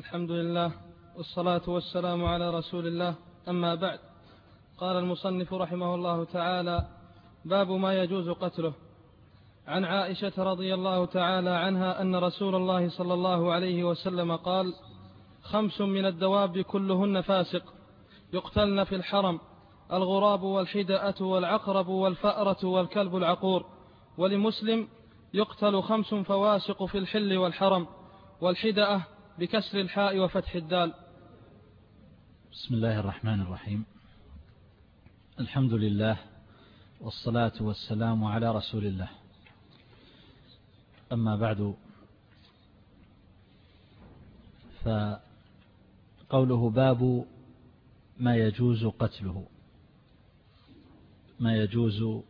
الحمد لله والصلاة والسلام على رسول الله. أما بعد قال المصنف رحمه الله تعالى باب ما يجوز قتله. عن عائشة رضي الله تعالى عنها أن رسول الله صلى الله عليه وسلم قال خمس من الدواب كلهن فاسق يقتلن في الحرم الغراب والحدأة والعقرب والفأرة والكلب العقور. ولمسلم يقتل خمس فواسق في الحل والحرم والحدأة بكسر الحاء وفتح الدال. بسم الله الرحمن الرحيم. الحمد لله والصلاة والسلام على رسول الله. أما بعد فقوله باب ما يجوز قتله. ما يجوز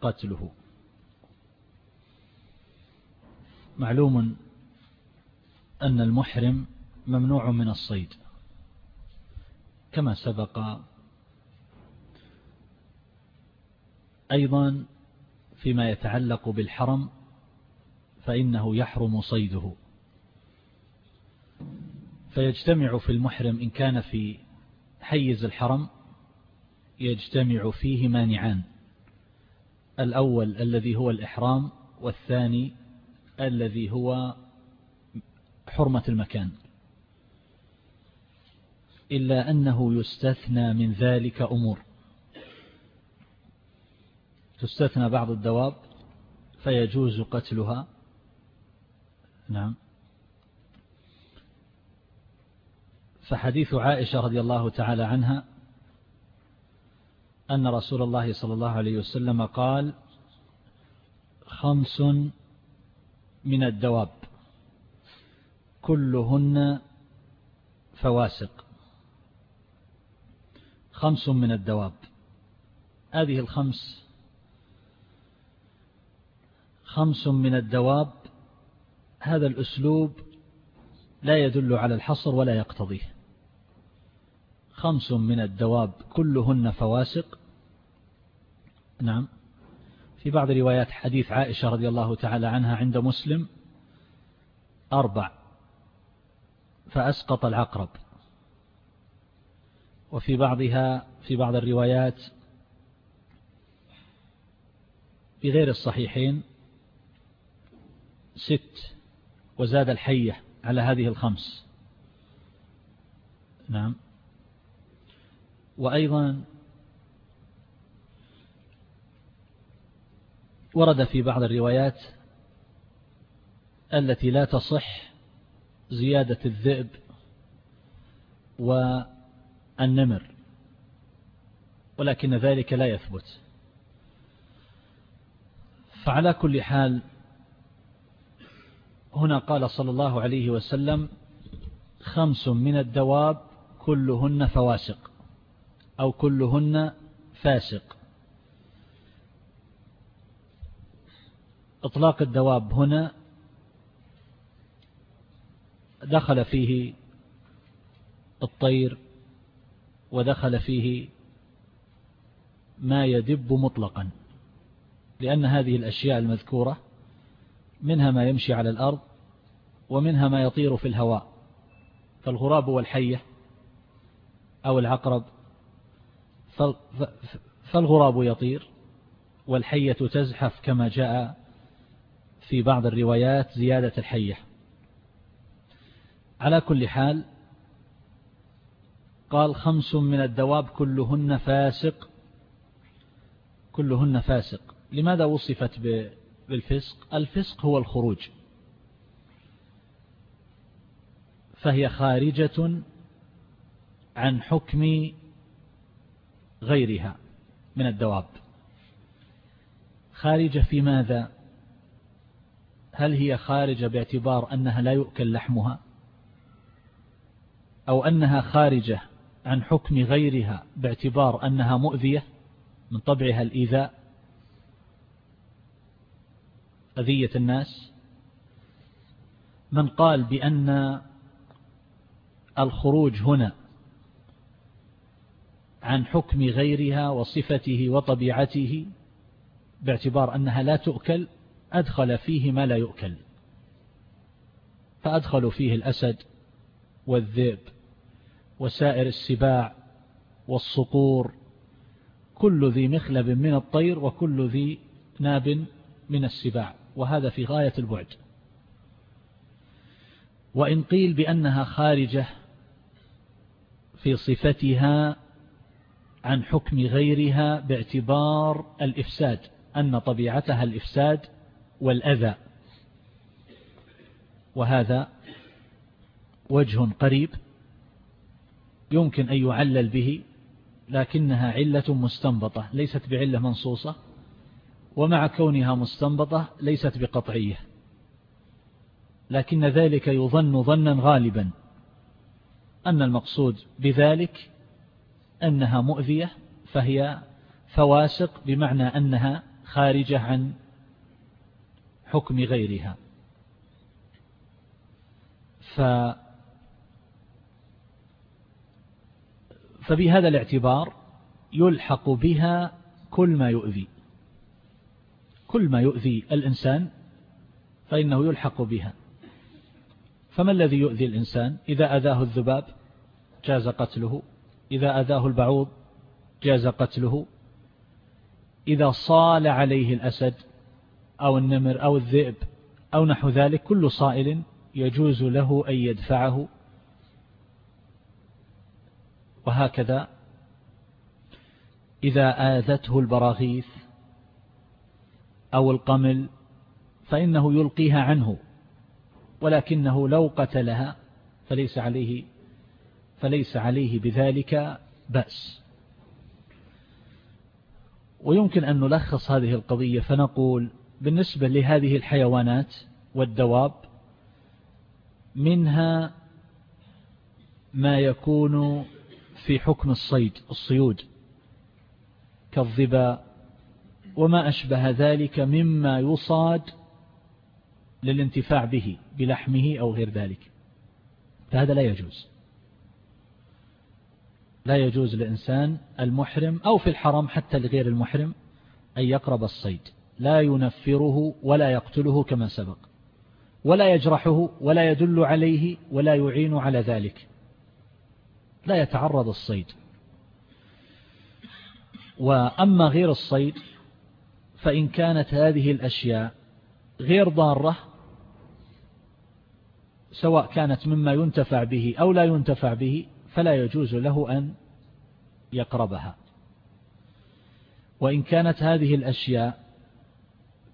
قتله. معلوم أن المحرم ممنوع من الصيد. كما سبق أيضا فيما يتعلق بالحرم فإنه يحرم صيده. فيجتمع في المحرم إن كان في حيز الحرم يجتمع فيه مانعان. الأول الذي هو الإحرام والثاني الذي هو حرمة المكان. إلا أنه يستثنى من ذلك أمور. تستثنى بعض الدواب فيجوز قتلها. نعم. فحديث عائشة رضي الله تعالى عنها أن رسول الله صلى الله عليه وسلم قال خمس من الدواب. كلهن فواسق. خمس من الدواب. هذه الخمس خمس من الدواب هذا الأسلوب لا يدل على الحصر ولا يقتضيه. خمس من الدواب كلهن فواسق. نعم. في بعض روايات حديث عائشة رضي الله تعالى عنها عند مسلم أربع. فأسقط العقرب. وفي بعضها في بعض الروايات في غير الصحيحين ست وزاد الحية على هذه الخمس. نعم. وأيضا ورد في بعض الروايات التي لا تصح زيادة الذئب والنمر ولكن ذلك لا يثبت. فعلى كل حال هنا قال صلى الله عليه وسلم خمس من الدواب كلهن فواسق أو كلهن فاسق. إطلاق الدواب هنا دخل فيه الطير ودخل فيه ما يدب مطلقا لأن هذه الأشياء المذكورة منها ما يمشي على الأرض ومنها ما يطير في الهواء فالغراب والحية أو العقرب فالغراب يطير والحية تزحف كما جاء في بعض الروايات زيادة الحية. على كل حال قال خمس من الدواب كلهن فاسق كلهن فاسق. لماذا وصفت بالفسق؟ الفسق هو الخروج. فهي خارجة عن حكم غيرها من الدواب. خارجة في ماذا؟ هل هي خارجة باعتبار أنها لا يؤكل لحمها؟ أو أنها خارجة عن حكم غيرها باعتبار أنها مؤذية من طبعها الإيذاء؟ أذية الناس؟ من قال بأن الخروج هنا عن حكم غيرها وصفته وطبيعته باعتبار أنها لا تؤكل أدخل فيه ما لا يؤكل. فأدخلوا فيه الأسد والذئب. وسائر السباع والصقور كل ذي مخلب من الطير وكل ذي ناب من السباع وهذا في غاية البعد. وإن قيل بأنها خارجة في صفتها عن حكم غيرها باعتبار الإفساد أن طبيعتها الإفساد والأذى. وهذا وجه قريب. يمكن أن يعلل به لكنها علة مستنبطة ليست بعلة منصوصة ومع كونها مستنبطة ليست بقطعية. لكن ذلك يظن ظنا غالبا. أن المقصود بذلك أنها مؤذية فهي فواسق بمعنى أنها خارجة عن حكم غيرها. ف فبهذا الاعتبار يلحق بها كل ما يؤذي. كل ما يؤذي الإنسان فإنه يلحق بها. فما الذي يؤذي الإنسان؟ إذا أذاه الذباب جاز قتله. إذا أذاه البعوض جاز قتله. إذا صال عليه الأسد أو النمر أو الذئب أو نحو ذلك كل صائل يجوز له أن يدفعه. وهكذا. إذا آذته البراغيث أو القمل فإنه يلقيها عنه ولكنه لو قتلها فليس عليه فليس عليه بذلك بأس. ويمكن أن نلخص هذه القضية فنقول بالنسبة لهذه الحيوانات والدواب منها ما يكون في حكم الصيد الصيود. كالظباء وما أشبه ذلك مما يصاد للانتفاع به بلحمه أو غير ذلك. فهذا لا يجوز. لا يجوز لإنسان المحرم أو في الحرم حتى لغير المحرم أن يقرب الصيد. لا ينفره ولا يقتله كما سبق. ولا يجرحه ولا يدل عليه ولا يعين على ذلك. لا يتعرض الصيد. وأما غير الصيد فإن كانت هذه الأشياء غير ضارة سواء كانت مما ينتفع به أو لا ينتفع به فلا يجوز له أن يقربها. وإن كانت هذه الأشياء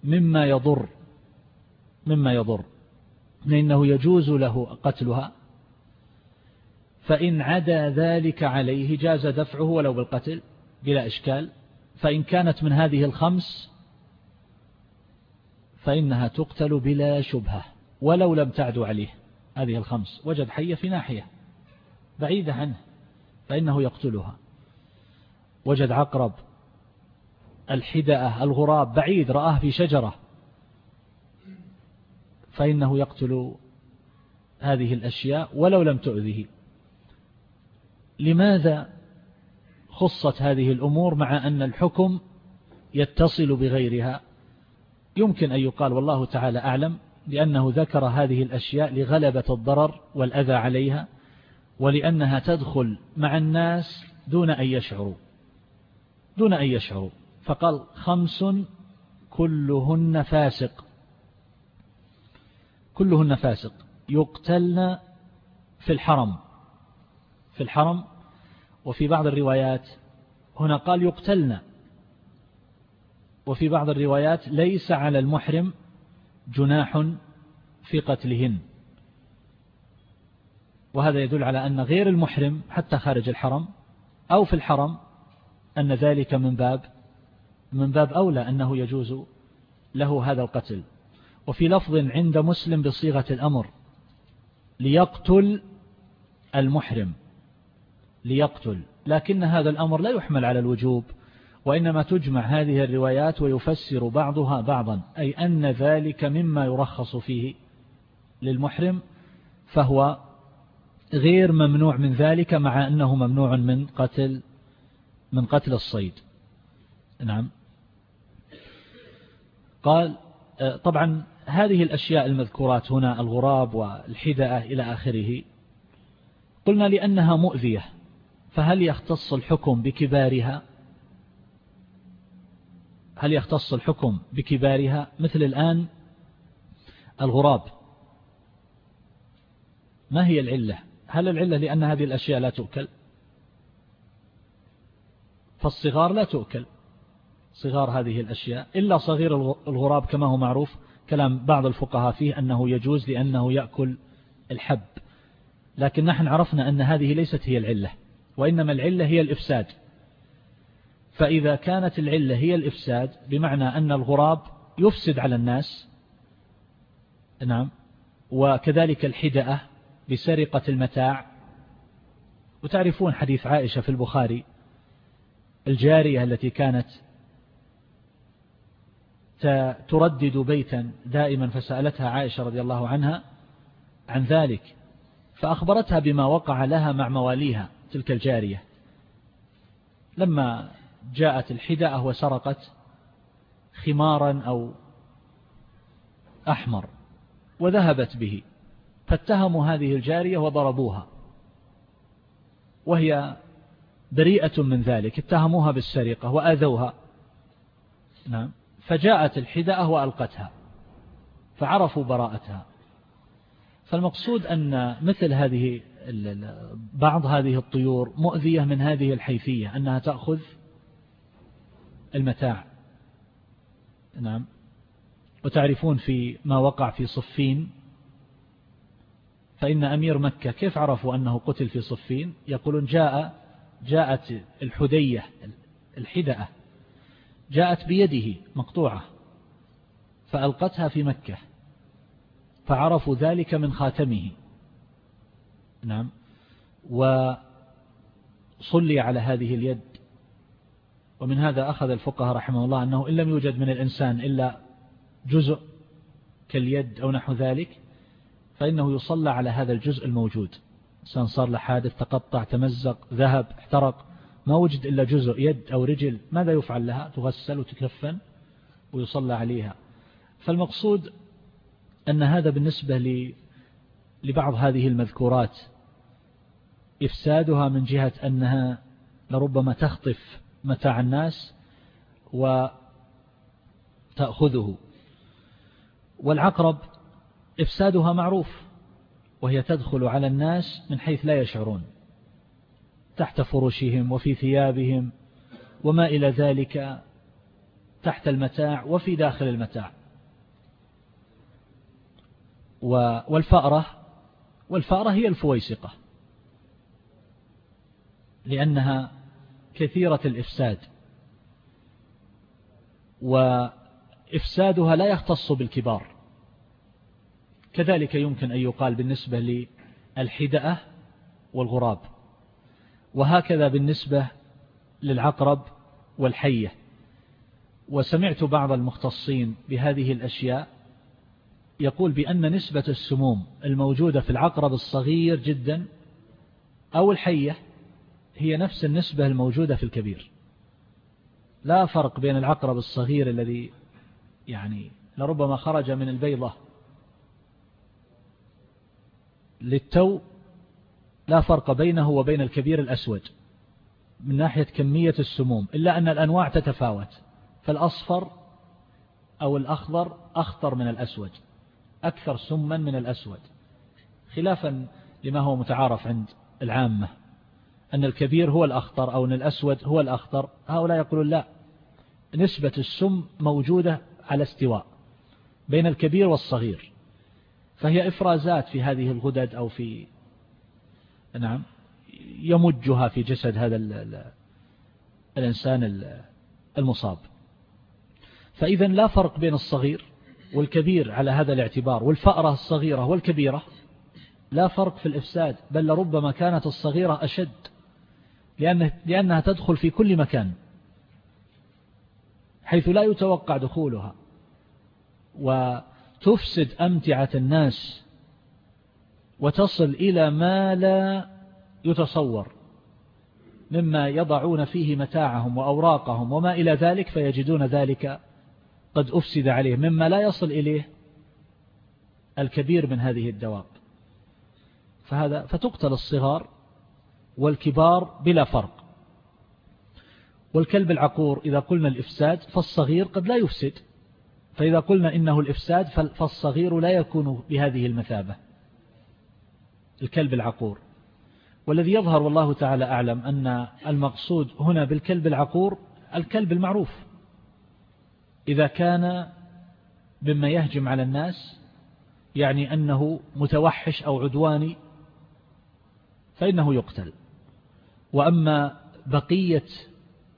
مما يضر مما يضر فإنه يجوز له قتلها فإن عدا ذلك عليه جاز دفعه ولو بالقتل بلا إشكال. فإن كانت من هذه الخمس فإنها تقتل بلا شبهة ولو لم تعد عليه هذه الخمس. وجد حية في ناحية بعيدة عنه فإنه يقتلها. وجد عقرب الحدأة الغراب بعيد رآه في شجرة فإنه يقتل هذه الأشياء ولو لم تؤذه لماذا خصت هذه الأمور مع أن الحكم يتصل بغيرها؟ يمكن أن يقال والله تعالى أعلم لأنه ذكر هذه الأشياء لغلبة الضرر والأذى عليها ولأنها تدخل مع الناس دون أن يشعروا دون أن يشعروا. فقال خمس كلهن فاسق كلهن فاسق. يقتلن في الحرم. في الحرم وفي بعض الروايات هنا قال يقتلن وفي بعض الروايات ليس على المحرم جناح في قتلهن. وهذا يدل على أن غير المحرم حتى خارج الحرم أو في الحرم أن ذلك من باب من باب أولى أنه يجوز له هذا القتل. وفي لفظ عند مسلم بصيغة الأمر ليقتل المحرم. ليقتل. لكن هذا الأمر لا يحمل على الوجوب وإنما تجمع هذه الروايات ويفسر بعضها بعضا. أي أن ذلك مما يرخص فيه للمحرم فهو غير ممنوع من ذلك مع أنه ممنوع من قتل من قتل الصيد. نعم. قال طبعا هذه الأشياء المذكورات هنا الغراب والحدأة إلى آخره قلنا لأنها مؤذية. فهل يختص الحكم بكبارها؟ هل يختص الحكم بكبارها؟ مثل الآن الغراب. ما هي العلة؟ هل العلة لأن هذه الأشياء لا تؤكل؟ فالصغار لا تؤكل. صغار هذه الأشياء. إلا صغير الغراب كما هو معروف. كلام بعض الفقهاء فيه أنه يجوز لأنه يأكل الحب. لكن نحن عرفنا أن هذه ليست هي العلة. وإنما العلة هي الإفساد. فإذا كانت العلة هي الإفساد بمعنى أن الغراب يفسد على الناس نعم وكذلك الحدأة بسرقة المتاع. وتعرفون حديث عائشة في البخاري الجارية التي كانت تردد بيتا دائما فسألتها عائشة رضي الله عنها عن ذلك فأخبرتها بما وقع لها مع مواليها. تلك الجارية. لما جاءت الحدأة وسرقت خمارا أو أحمر وذهبت به فاتهموا هذه الجارية وضربوها وهي بريئة من ذلك اتهموها بالسرقة وأذوها. نعم. فجاءت الحدأة وألقتها فعرفوا براءتها. فالمقصود أن مثل هذه بعض هذه الطيور مؤذية من هذه الحيثية أنها تأخذ المتاع. نعم. وتعرفون في ما وقع في صفين. فإن أمير مكة كيف عرفوا أنه قتل في صفين؟ يقولون جاء جاءت الحدية الحدأة. جاءت بيده مقطوعة فألقتها في مكة. فعرفوا ذلك من خاتمه. نعم. وصلي على هذه اليد. ومن هذا أخذ الفقهاء رحمه الله أنه إن لم يوجد من الإنسان إلا جزء كاليد أو نحو ذلك فإنه يصلى على هذا الجزء الموجود. إنسان صار له حادث تقطع تمزق ذهب احترق ما وجد إلا جزء يد أو رجل ماذا يفعل لها؟ تغسل وتكفن ويصلى عليها. فالمقصود أن هذا بالنسبة لبعض هذه المذكورات. إفسادها من جهة أنها لربما تخطف متاع الناس وتأخذه. والعقرب إفسادها معروف وهي تدخل على الناس من حيث لا يشعرون تحت فرشهم وفي ثيابهم وما إلى ذلك تحت المتاع وفي داخل المتاع. والفأرة والفأرة هي الفويسقة. لأنها كثيرة الإفساد. وإفسادها لا يختص بالكبار. كذلك يمكن أن يقال بالنسبة للحدأة والغراب. وهكذا بالنسبة للعقرب والحية. وسمعت بعض المختصين بهذه الأشياء يقول بأن نسبة السموم الموجودة في العقرب الصغير جدا أو الحية هي نفس النسبة الموجودة في الكبير. لا فرق بين العقرب الصغير الذي يعني لربما خرج من البيضة للتو لا فرق بينه وبين الكبير الأسود من ناحية كمية السموم إلا أن الأنواع تتفاوت. فالأصفر أو الأخضر أخطر من الأسود أكثر سما من الأسود خلافا لما هو متعارف عند العامة. أن الكبير هو الأخطر أو أن الأسود هو الأخطر. هؤلاء يقولون لا نسبة السم موجودة على استواء بين الكبير والصغير فهي إفرازات في هذه الغدد أو في نعم يمجها في جسد هذا الإنسان المصاب. فإذا لا فرق بين الصغير والكبير على هذا الاعتبار والفأرة الصغيرة والكبيرة لا فرق في الإفساد بل لربما كانت الصغيرة أشد. لأنها تدخل في كل مكان حيث لا يتوقع دخولها وتفسد أمتعة الناس وتصل إلى ما لا يتصور مما يضعون فيه متاعهم وأوراقهم وما إلى ذلك فيجدون ذلك قد أفسد عليه مما لا يصل إليه الكبير من هذه الدواب فهذا فتقتل الصغار والكبار بلا فرق. والكلب العقور إذا قلنا الإفساد فالصغير قد لا يفسد فإذا قلنا إنه الإفساد فالصغير لا يكون بهذه المثابة. الكلب العقور. والذي يظهر والله تعالى أعلم أن المقصود هنا بالكلب العقور الكلب المعروف. إذا كان مما يهجم على الناس يعني أنه متوحش أو عدواني فإنه يقتل. وأما بقية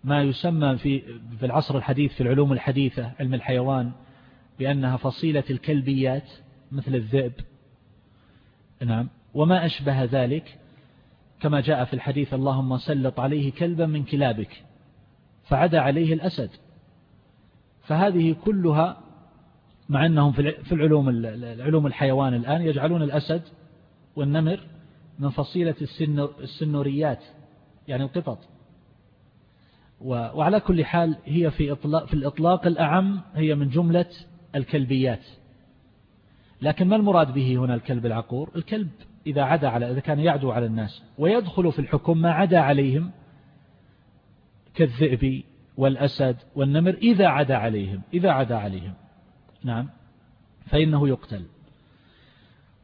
ما يسمى في في العصر الحديث في العلوم الحديثة علم الحيوان بأنها فصيلة الكلبيات مثل الذئب. نعم. وما أشبه ذلك؟ كما جاء في الحديث اللهم سلط عليه كلبا من كلابك فعدا عليه الأسد. فهذه كلها مع أنهم في العلوم العلوم الحيوان الآن يجعلون الأسد والنمر من فصيلة السنوريات. يعني القطط. وعلى كل حال هي في إطلاق في الإطلاق الأعم هي من جملة الكلبيات. لكن ما المراد به هنا الكلب العقور؟ الكلب إذا عدا على إذا كان يعدو على الناس ويدخل في الحكم ما عدا عليهم كالذئب والأسد والنمر إذا عدا عليهم إذا عدا عليهم. نعم. فإنه يقتل.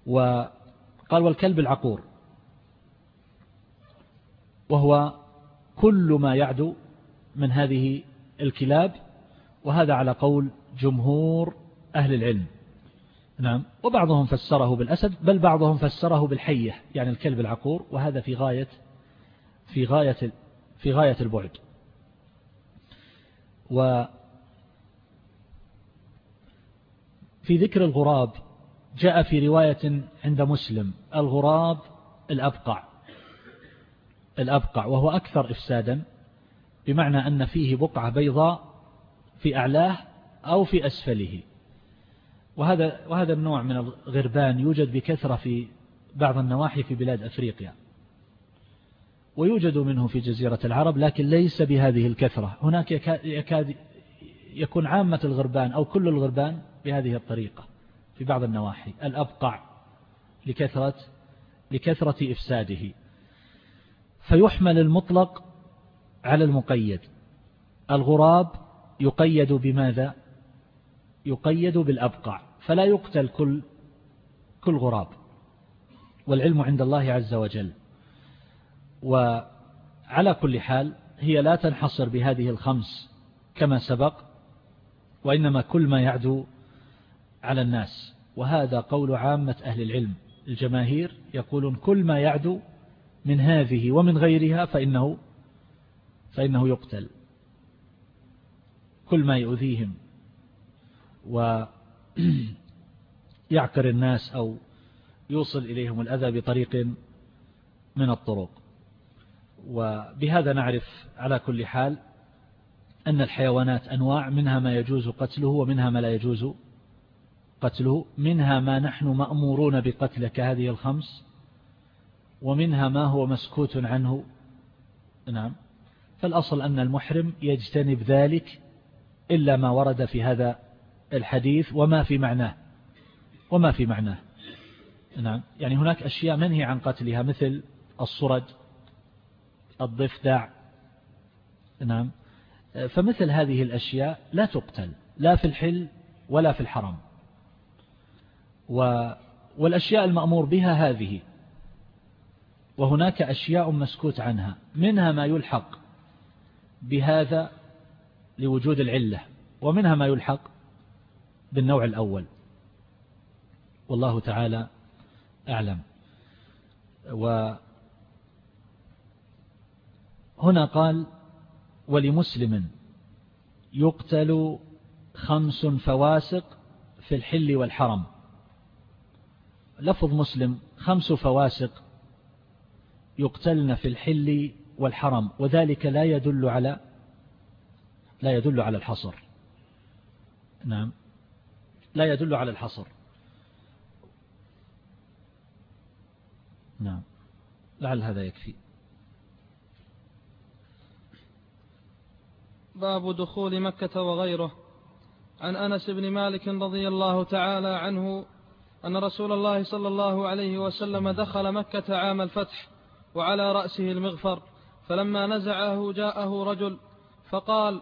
وقال والكلب العقور. وهو كل ما يعدو من هذه الكلاب وهذا على قول جمهور أهل العلم. نعم. وبعضهم فسره بالأسد بل بعضهم فسره بالحية يعني الكلب العقور وهذا في غاية في غاية في غاية البعد. و في ذكر الغراب جاء في رواية عند مسلم الغراب الأبقع. الأبقع وهو أكثر إفسادا بمعنى أن فيه بقعة بيضاء في أعلاه أو في أسفله. وهذا وهذا النوع من الغربان يوجد بكثرة في بعض النواحي في بلاد أفريقيا. ويوجد منه في جزيرة العرب لكن ليس بهذه الكثرة. هناك يكاد يكون عامة الغربان أو كل الغربان بهذه الطريقة في بعض النواحي. الأبقع لكثرة لكثرة إفساده. فيحمل المطلق على المقيد. الغراب يقيد بماذا؟ يقيد بالأبقع فلا يقتل كل كل غراب. والعلم عند الله عز وجل. وعلى كل حال هي لا تنحصر بهذه الخمس كما سبق وإنما كل ما يعدو على الناس. وهذا قول عامة أهل العلم. الجماهير يقولون كل ما يعدو من هذه ومن غيرها فإنه فإنه يقتل. كل ما يؤذيهم ويعكر الناس أو يوصل إليهم الأذى بطريق من الطرق. وبهذا نعرف على كل حال أن الحيوانات أنواع منها ما يجوز قتله ومنها ما لا يجوز قتله منها ما نحن مأمورون بقتله كهذه الخمس. ومنها ما هو مسكوت عنه. نعم. فالأصل أن المحرم يجتنب ذلك إلا ما ورد في هذا الحديث وما في معناه. وما في معناه. نعم. يعني هناك أشياء منهي عن قتلها مثل الصرد الضفدع. نعم. فمثل هذه الأشياء لا تقتل لا في الحل ولا في الحرم والأشياء المأمور بها هذه. وهناك أشياء مسكوت عنها منها ما يلحق بهذا لوجود العلة ومنها ما يلحق بالنوع الأول. والله تعالى أعلم. وهنا قال ولمسلم يقتل خمس فواسق في الحل والحرم. لفظ مسلم خمس فواسق يقتلن في الحل والحرم وذلك لا يدل على لا يدل على الحصر. نعم. لا يدل على الحصر. نعم. لعل هذا يكفي. باب دخول مكة وغيره. عن أنس بن مالك رضي الله تعالى عنه أن رسول الله صلى الله عليه وسلم دخل مكة عام الفتح. وعلى رأسه المغفر فلما نزعه جاءه رجل فقال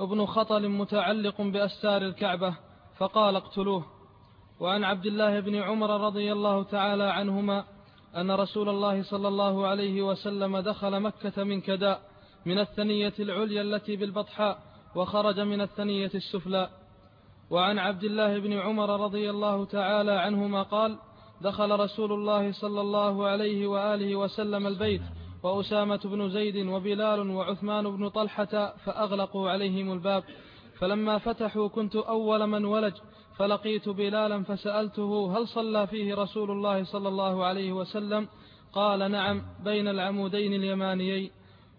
ابن خطل متعلق بأستار الكعبة. فقال اقتلوه. وعن عبد الله بن عمر رضي الله تعالى عنهما أن رسول الله صلى الله عليه وسلم دخل مكة من كداء من الثنية العليا التي بالبطحاء وخرج من الثنية السفلى. وعن عبد الله بن عمر رضي الله تعالى عنهما قال دخل رسول الله صلى الله عليه وآله وسلم البيت وأسامة بن زيد وبلال وعثمان بن طلحة فأغلقوا عليهم الباب. فلما فتحوا كنت أول من ولج فلقيت بلالا فسألته هل صلى فيه رسول الله صلى الله عليه وسلم؟ قال نعم بين العمودين اليمانيين.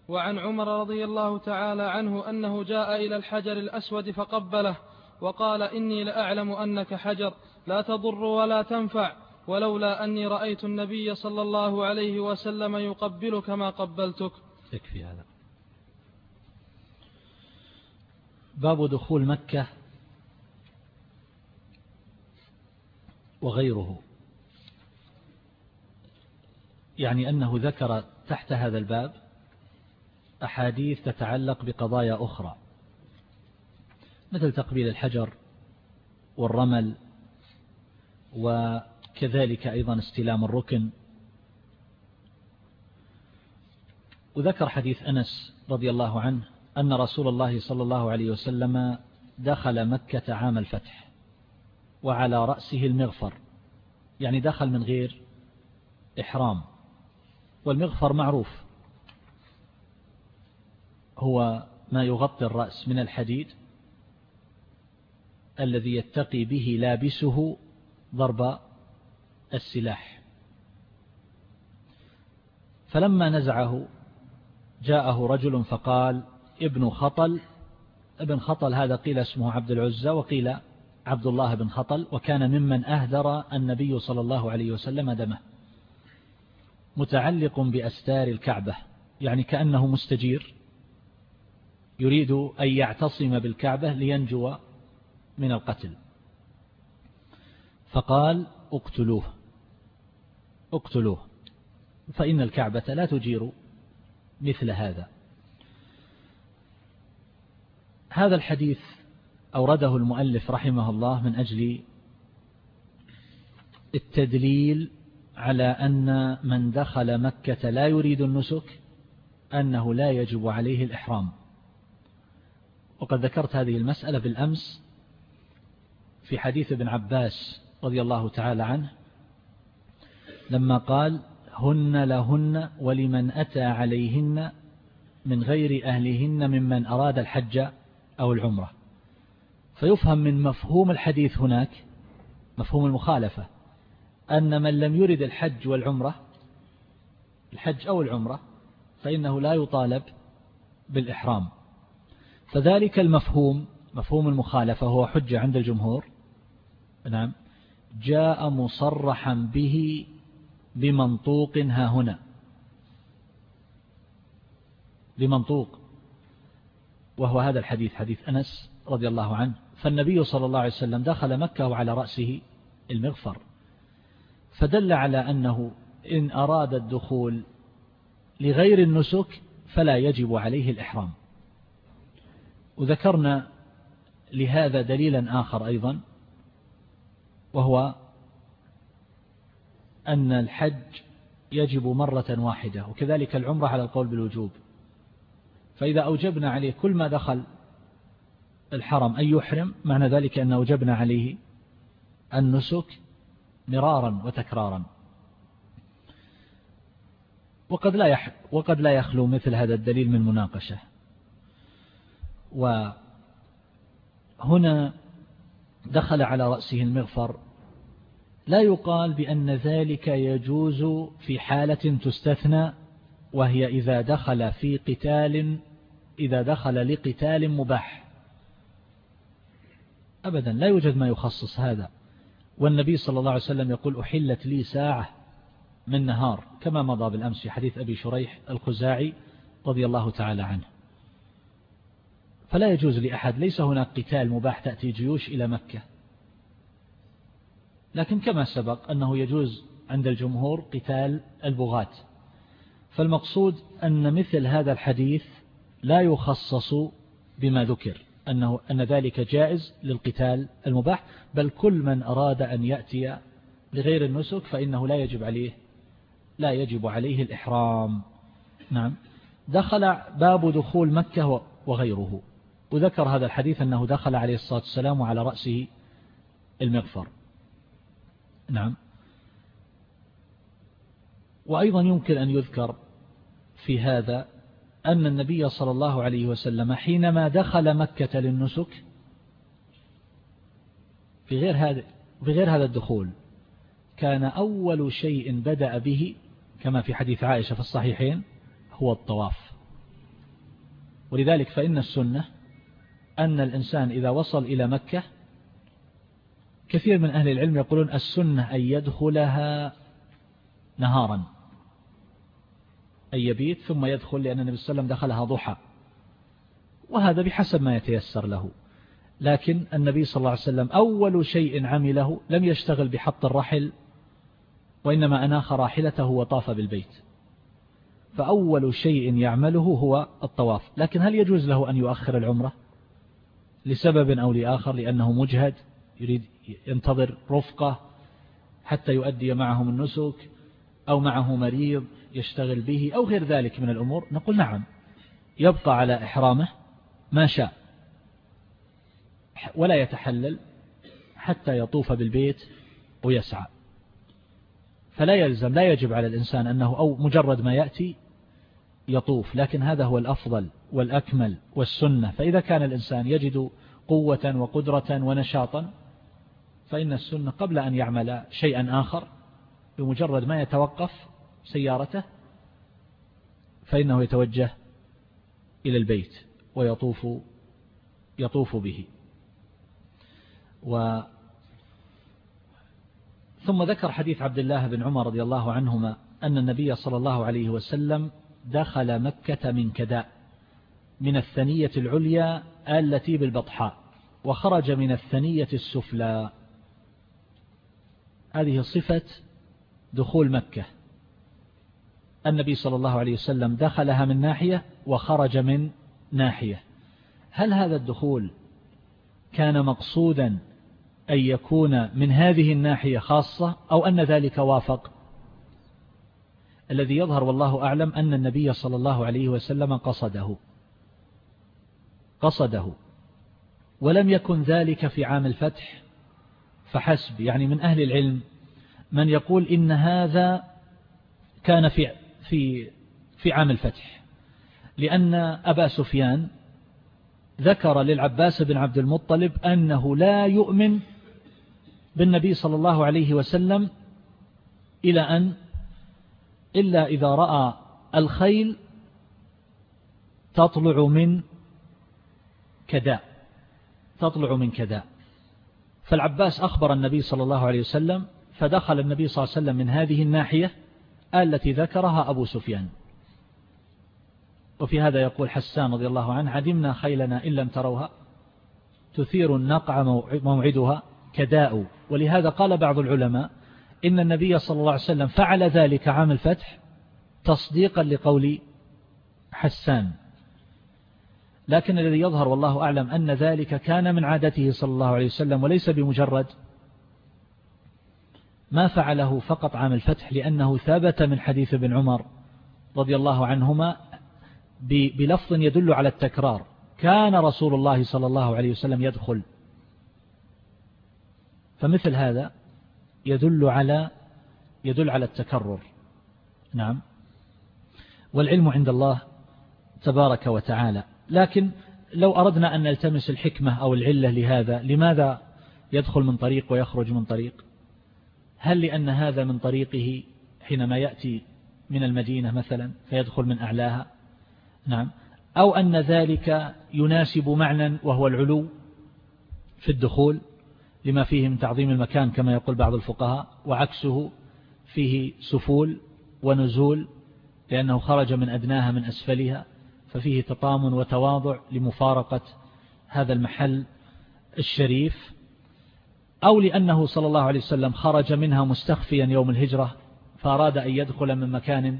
وعن عمر رضي الله تعالى عنه أنه جاء إلى الحجر الأسود فقبله وقال إني لأعلم أنك حجر لا تضر ولا تنفع. ولولا أني رأيت النبي صلى الله عليه وسلم يقبلك ما قبلتك. يكفي هذا. باب دخول مكة وغيره. يعني أنه ذكر تحت هذا الباب أحاديث تتعلق بقضايا أخرى مثل تقبيل الحجر والرمل وكذلك أيضا استلام الركن. وذكر حديث أنس رضي الله عنه أن رسول الله صلى الله عليه وسلم دخل مكة عام الفتح وعلى رأسه المغفر يعني دخل من غير إحرام. والمغفر معروف هو ما يغطي الرأس من الحديد الذي يتقي به لابسه ضرب السلاح. فلما نزعه جاءه رجل فقال ابن خطل. ابن خطل هذا قيل اسمه عبد العزى وقيل عبد الله بن خطل وكان ممن أهدر النبي صلى الله عليه وسلم دمه. متعلق بأستار الكعبة يعني كأنه مستجير يريد أن يعتصم بالكعبة لينجو من القتل. فقال اقتلوه. اقتلوه. فإن الكعبة لا تجير مثل هذا. هذا الحديث أورده المؤلف رحمه الله من أجل التدليل على أن من دخل مكة لا يريد النسك أنه لا يجب عليه الإحرام. وقد ذكرت هذه المسألة بالأمس في حديث ابن عباس رضي الله تعالى عنه لما قال هن لهن ولمن أتى عليهن من غير أهلهن ممن أراد الحج أو العمرة. فيفهم من مفهوم الحديث هناك مفهوم المخالفة أن من لم يرد الحج والعمرة الحج أو العمرة فإنه لا يطالب بالإحرام. فذلك المفهوم مفهوم المخالفة هو حجة عند الجمهور. نعم. جاء مصرحا به بمنطوق ها هنا. بمنطوق. وهو هذا الحديث حديث أنس رضي الله عنه. فالنبي صلى الله عليه وسلم دخل مكة وعلى رأسه المغفر. فدل على أنه إن أراد الدخول لغير النسك فلا يجب عليه الإحرام. وذكرنا لهذا دليلا آخر أيضا وهو أن الحج يجب مرة واحدة وكذلك العمرة على القول بالوجوب. فإذا أوجبنا عليه كل ما دخل الحرم أن يحرم معنى ذلك أن أوجبنا عليه النسك مرارا وتكرارا. وقد لا يح وقد لا يخلو مثل هذا الدليل من مناقشة. وهنا دخل على رأسه المغفر لا يقال بأن ذلك يجوز في حالة تستثنى وهي إذا دخل في قتال إذا دخل لقتال مباح. أبدا لا يوجد ما يخصص هذا. والنبي صلى الله عليه وسلم يقول أحلت لي ساعة من نهار كما مضى بالأمس في حديث أبي شريح الخزاعي رضي الله تعالى عنه. فلا يجوز لأحد ليس هناك قتال مباح تأتي جيوش إلى مكة. لكن كما سبق أنه يجوز عند الجمهور قتال البغاة. فالمقصود أن مثل هذا الحديث لا يخصص بما ذكر أنه أن ذلك جائز للقتال المباح بل كل من أراد أن يأتي لغير النسك فإنه لا يجب عليه لا يجب عليه الإحرام. نعم. دخل باب دخول مكة وغيره. وذكر هذا الحديث أنه دخل عليه الصلاة والسلام وعلى رأسه المغفر. نعم. وأيضا يمكن أن يذكر في هذا أن النبي صلى الله عليه وسلم حينما دخل مكة للنسك في غير هذا في غير هذا الدخول كان أول شيء بدأ به كما في حديث عائشة في الصحيحين هو الطواف. ولذلك فإن السنة أن الإنسان إذا وصل إلى مكة كثير من أهل العلم يقولون السنة أن يدخلها نهارا. أن يبيت ثم يدخل لأن النبي صلى الله عليه وسلم دخلها ضحى. وهذا بحسب ما يتيسر له. لكن النبي صلى الله عليه وسلم أول شيء عمله لم يشتغل بحط الرحل وإنما أناخ راحلته وطاف بالبيت. فأول شيء يعمله هو الطواف. لكن هل يجوز له أن يؤخر العمرة لسبب أو لآخر لأنه مجهد يريد ينتظر رفقة حتى يؤدي معهم النسك أو معه مريض يشتغل به أو غير ذلك من الأمور نقول نعم يبقى على إحرامه ما شاء ولا يتحلل حتى يطوف بالبيت ويسعى. فلا يلزم لا يجب على الإنسان أنه أو مجرد ما يأتي يطوف لكن هذا هو الأفضل والأكمل والسنة. فإذا كان الإنسان يجد قوة وقدرة ونشاطا فإن السنة قبل أن يعمل شيئا آخر بمجرد ما يتوقف سيارته فإنه يتوجه إلى البيت ويطوف يطوف به. و ثم ذكر حديث عبد الله بن عمر رضي الله عنهما أن النبي صلى الله عليه وسلم دخل مكة من كداء من الثنية العليا التي بالبطحاء وخرج من الثنية السفلى. هذه صفة دخول مكة. النبي صلى الله عليه وسلم دخلها من ناحية وخرج من ناحية. هل هذا الدخول كان مقصودا أن يكون من هذه الناحية خاصة أو أن ذلك وافق؟ الذي يظهر والله أعلم أن النبي صلى الله عليه وسلم قصده. قصده. ولم يكن ذلك في عام الفتح فحسب يعني من أهل العلم من يقول إن هذا كان في في في عام الفتح. لأن أبا سفيان ذكر للعباس بن عبد المطلب أنه لا يؤمن بالنبي صلى الله عليه وسلم إلى أن إلا إذا رأى الخيل تطلع من كداء تطلع من كداء. فالعباس أخبر النبي صلى الله عليه وسلم فدخل النبي صلى الله عليه وسلم من هذه الناحية التي ذكرها أبو سفيان. وفي هذا يقول حسان رضي الله عنه عدمنا خيلنا إن لم تروها تثير النقع موعدها كداء. ولهذا قال بعض العلماء إن النبي صلى الله عليه وسلم فعل ذلك عام الفتح تصديقا لقول حسان. لكن الذي يظهر والله أعلم أن ذلك كان من عادته صلى الله عليه وسلم وليس بمجرد ما فعله فقط عام الفتح لأنه ثابت من حديث ابن عمر رضي الله عنهما بلفظ يدل على التكرار. كان رسول الله صلى الله عليه وسلم يدخل. فمثل هذا يدل على يدل على التكرر. نعم. والعلم عند الله تبارك وتعالى. لكن لو أردنا أن نلتمس الحكمة أو العلة لهذا لماذا يدخل من طريق ويخرج من طريق؟ هل لأن هذا من طريقه حينما يأتي من المدينة مثلا فيدخل من أعلاها؟ نعم. أو أن ذلك يناسب معنى وهو العلو في الدخول لما فيه من تعظيم المكان كما يقول بعض الفقهاء وعكسه فيه سفول ونزول لأنه خرج من أدناها من أسفلها. ففيه تطامن وتواضع لمفارقة هذا المحل الشريف أو لأنه صلى الله عليه وسلم خرج منها مستخفيا يوم الهجرة فأراد أن يدخل من مكان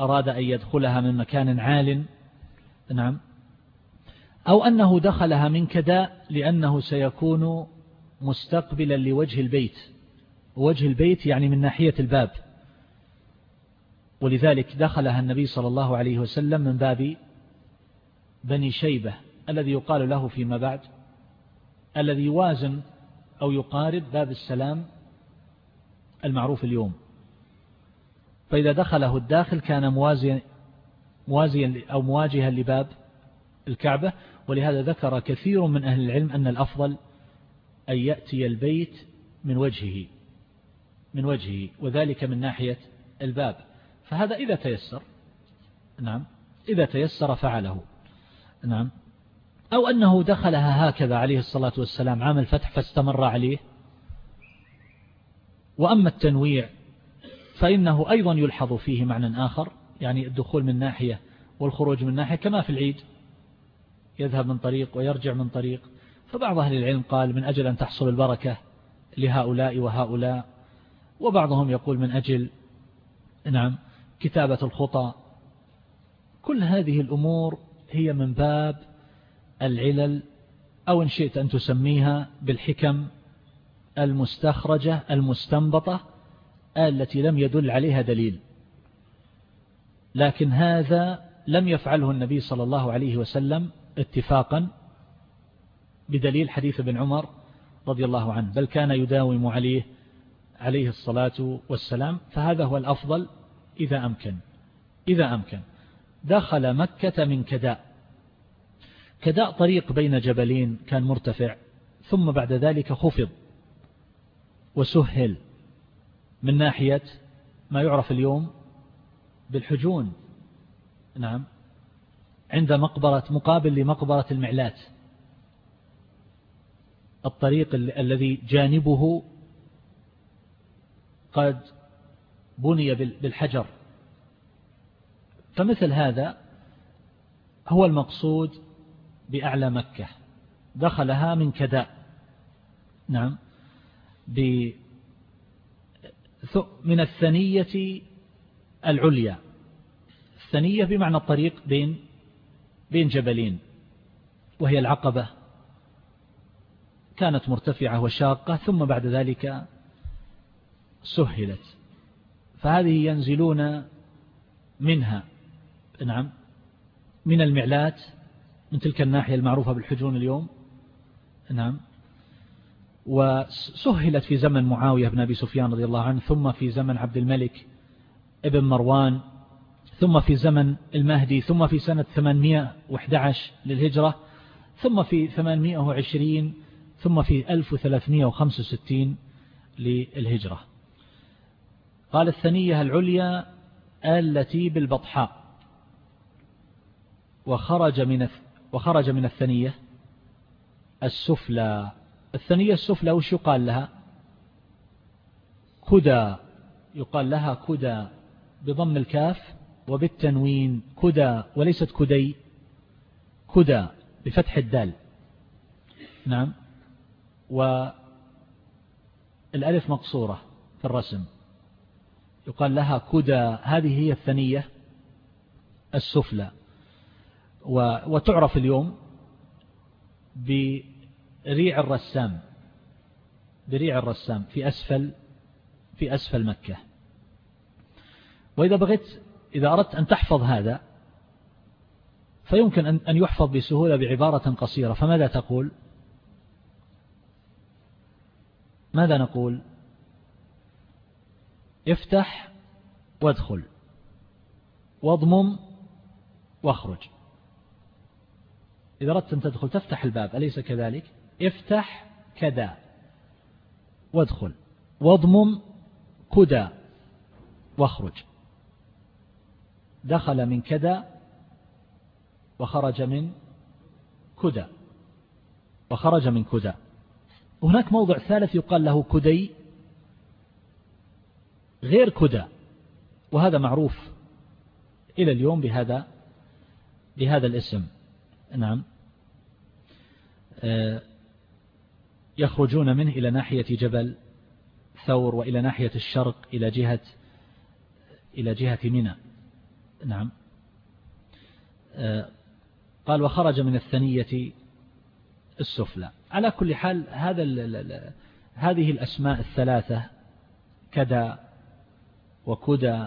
أراد أن يدخلها من مكان عال. نعم. أو أنه دخلها من كداء لأنه سيكون مستقبلا لوجه البيت. وجه البيت يعني من ناحية الباب. ولذلك دخلها النبي صلى الله عليه وسلم من باب بني شيبة الذي يقال له فيما بعد الذي يوازن أو يقارب باب السلام المعروف اليوم. فإذا دخله الداخل كان موازيا موازيا أو مواجها لباب الكعبة ولهذا ذكر كثير من أهل العلم أن الأفضل أن يأتي البيت من وجهه من وجهه وذلك من ناحية الباب. فهذا إذا تيسر نعم إذا تيسر فعله نعم. أو أنه دخلها هكذا عليه الصلاة والسلام عام الفتح فاستمر عليه. وأما التنويع فإنه أيضا يلحظ فيه معنى آخر يعني الدخول من ناحية والخروج من ناحية كما في العيد. يذهب من طريق ويرجع من طريق. فبعض أهل العلم قال من أجل أن تحصل البركة لهؤلاء وهؤلاء وبعضهم يقول من أجل نعم كتابة الخطى. كل هذه الأمور هي من باب العلل أو إن شئت أن تسميها بالحكم المستخرجة المستنبطة التي لم يدل عليها دليل. لكن هذا لم يفعله النبي صلى الله عليه وسلم اتفاقا بدليل حديث ابن عمر رضي الله عنه. بل كان يداوم عليه عليه الصلاة والسلام. فهذا هو الأفضل إذا أمكن. إذا أمكن. دخل مكة من كداء. كداء طريق بين جبلين كان مرتفع. ثم بعد ذلك خفض. وسهل. من ناحية ما يعرف اليوم بالحجون. نعم. عند مقبرة مقابل لمقبرة المعلات. الطريق الذي جانبه قد بني بالحجر. فمثل هذا هو المقصود بأعلى مكة. دخلها من كداء. نعم. من الثنية العليا. الثنية بمعنى الطريق بين بين جبلين. وهي العقبة. كانت مرتفعة وشاقة ثم بعد ذلك سهلت. فهذه ينزلون منها نعم من المعلات من تلك الناحية المعروفة بالحجون اليوم نعم. وسهلت في زمن معاوية بن أبي سفيان رضي الله عنه ثم في زمن عبد الملك ابن مروان ثم في زمن المهدي ثم في سنة 811 للهجرة ثم في 820 ثم في 1365 للهجرة. قال الثنية العليا التي بالبطحاء. وخرج من وخرج من الثنية السفلى. الثنية السفلى وش يقال لها؟ كدى. يقال لها كدى بضم الكاف وبالتنوين. كدى وليست كدي. كدى بفتح الدال. نعم. والألف مقصورة في الرسم. يقال لها كدى. هذه هي الثنية السفلى. وتعرف اليوم بريع الرسام بريع الرسام في أسفل في أسفل مكة. وإذا بغيت إذا أردت أن تحفظ هذا فيمكن أن يحفظ بسهولة بعبارة قصيرة. فماذا تقول؟ ماذا نقول؟ افتح وادخل. واضمم واخرج. إذا أردت أن تدخل تفتح الباب أليس كذلك؟ افتح كذا. وادخل. واضمم كدى واخرج. دخل من كدى وخرج من كدى وخرج من كدى هناك موضع ثالث يقال له كدي غير كدى وهذا معروف إلى اليوم بهذا بهذا الاسم. نعم. آه، يخرجون منه إلى ناحية جبل ثور وإلى ناحية الشرق إلى جهة إلى جهة منى. نعم. آه، قال وخرج من الثنية السفلى. على كل حال هذا هذه الأسماء الثلاثة كدا وكدى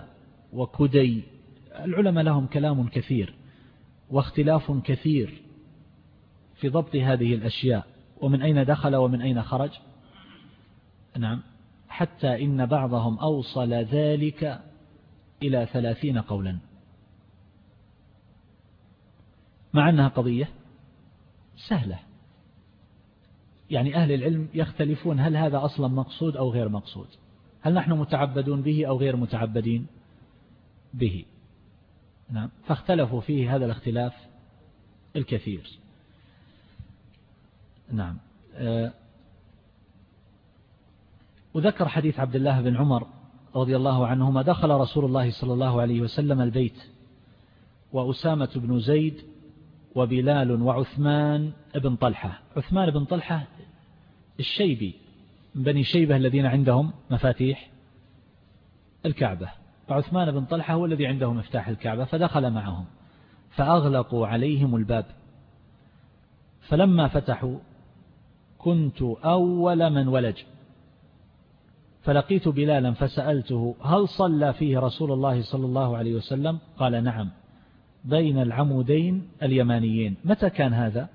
وكدي. العلماء لهم كلام كثير واختلاف كثير في ضبط هذه الأشياء. ومن أين دخل ومن أين خرج؟ نعم. حتى إن بعضهم أوصل ذلك إلى ثلاثين قولا. مع أنها قضية سهلة. يعني أهل العلم يختلفون هل هذا أصلا مقصود أو غير مقصود. هل نحن متعبدون به أو غير متعبدين به؟ نعم. فاختلفوا فيه هذا الاختلاف الكثير. نعم. آه، وذكر حديث عبد الله بن عمر رضي الله عنهما دخل رسول الله صلى الله عليه وسلم البيت وأسامة بن زيد وبلال وعثمان بن طلحة. عثمان بن طلحة الشيبي. بني شيبة الذين عندهم مفاتيح الكعبة. وعثمان بن طلحة هو الذي عنده مفتاح الكعبة فدخل معهم فأغلقوا عليهم الباب. فلما فتحوا كنت أول من ولج. فلقيت بلالا فسألته هل صلى فيه رسول الله صلى الله عليه وسلم؟ قال نعم. بين العمودين اليمانيين. متى كان هذا؟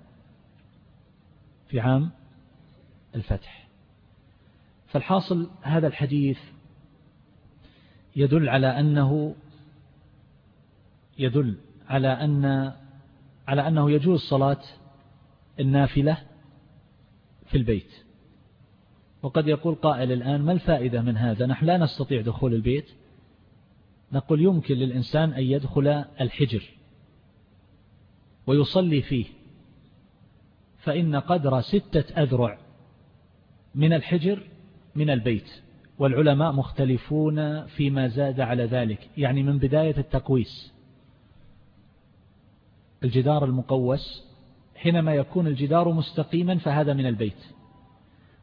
في عام الفتح. فالحاصل هذا الحديث يدل على أنه يدل على أن على أنه يجوز صلاة النافلة في البيت. وقد يقول قائل الآن ما الفائدة من هذا؟ نحن لا نستطيع دخول البيت. نقول يمكن للإنسان أن يدخل الحجر ويصلي فيه فإن قدر ستة أذرع من الحجر من البيت والعلماء مختلفون فيما زاد على ذلك يعني من بداية التقويس. الجدار المقوس حينما يكون الجدار مستقيما فهذا من البيت.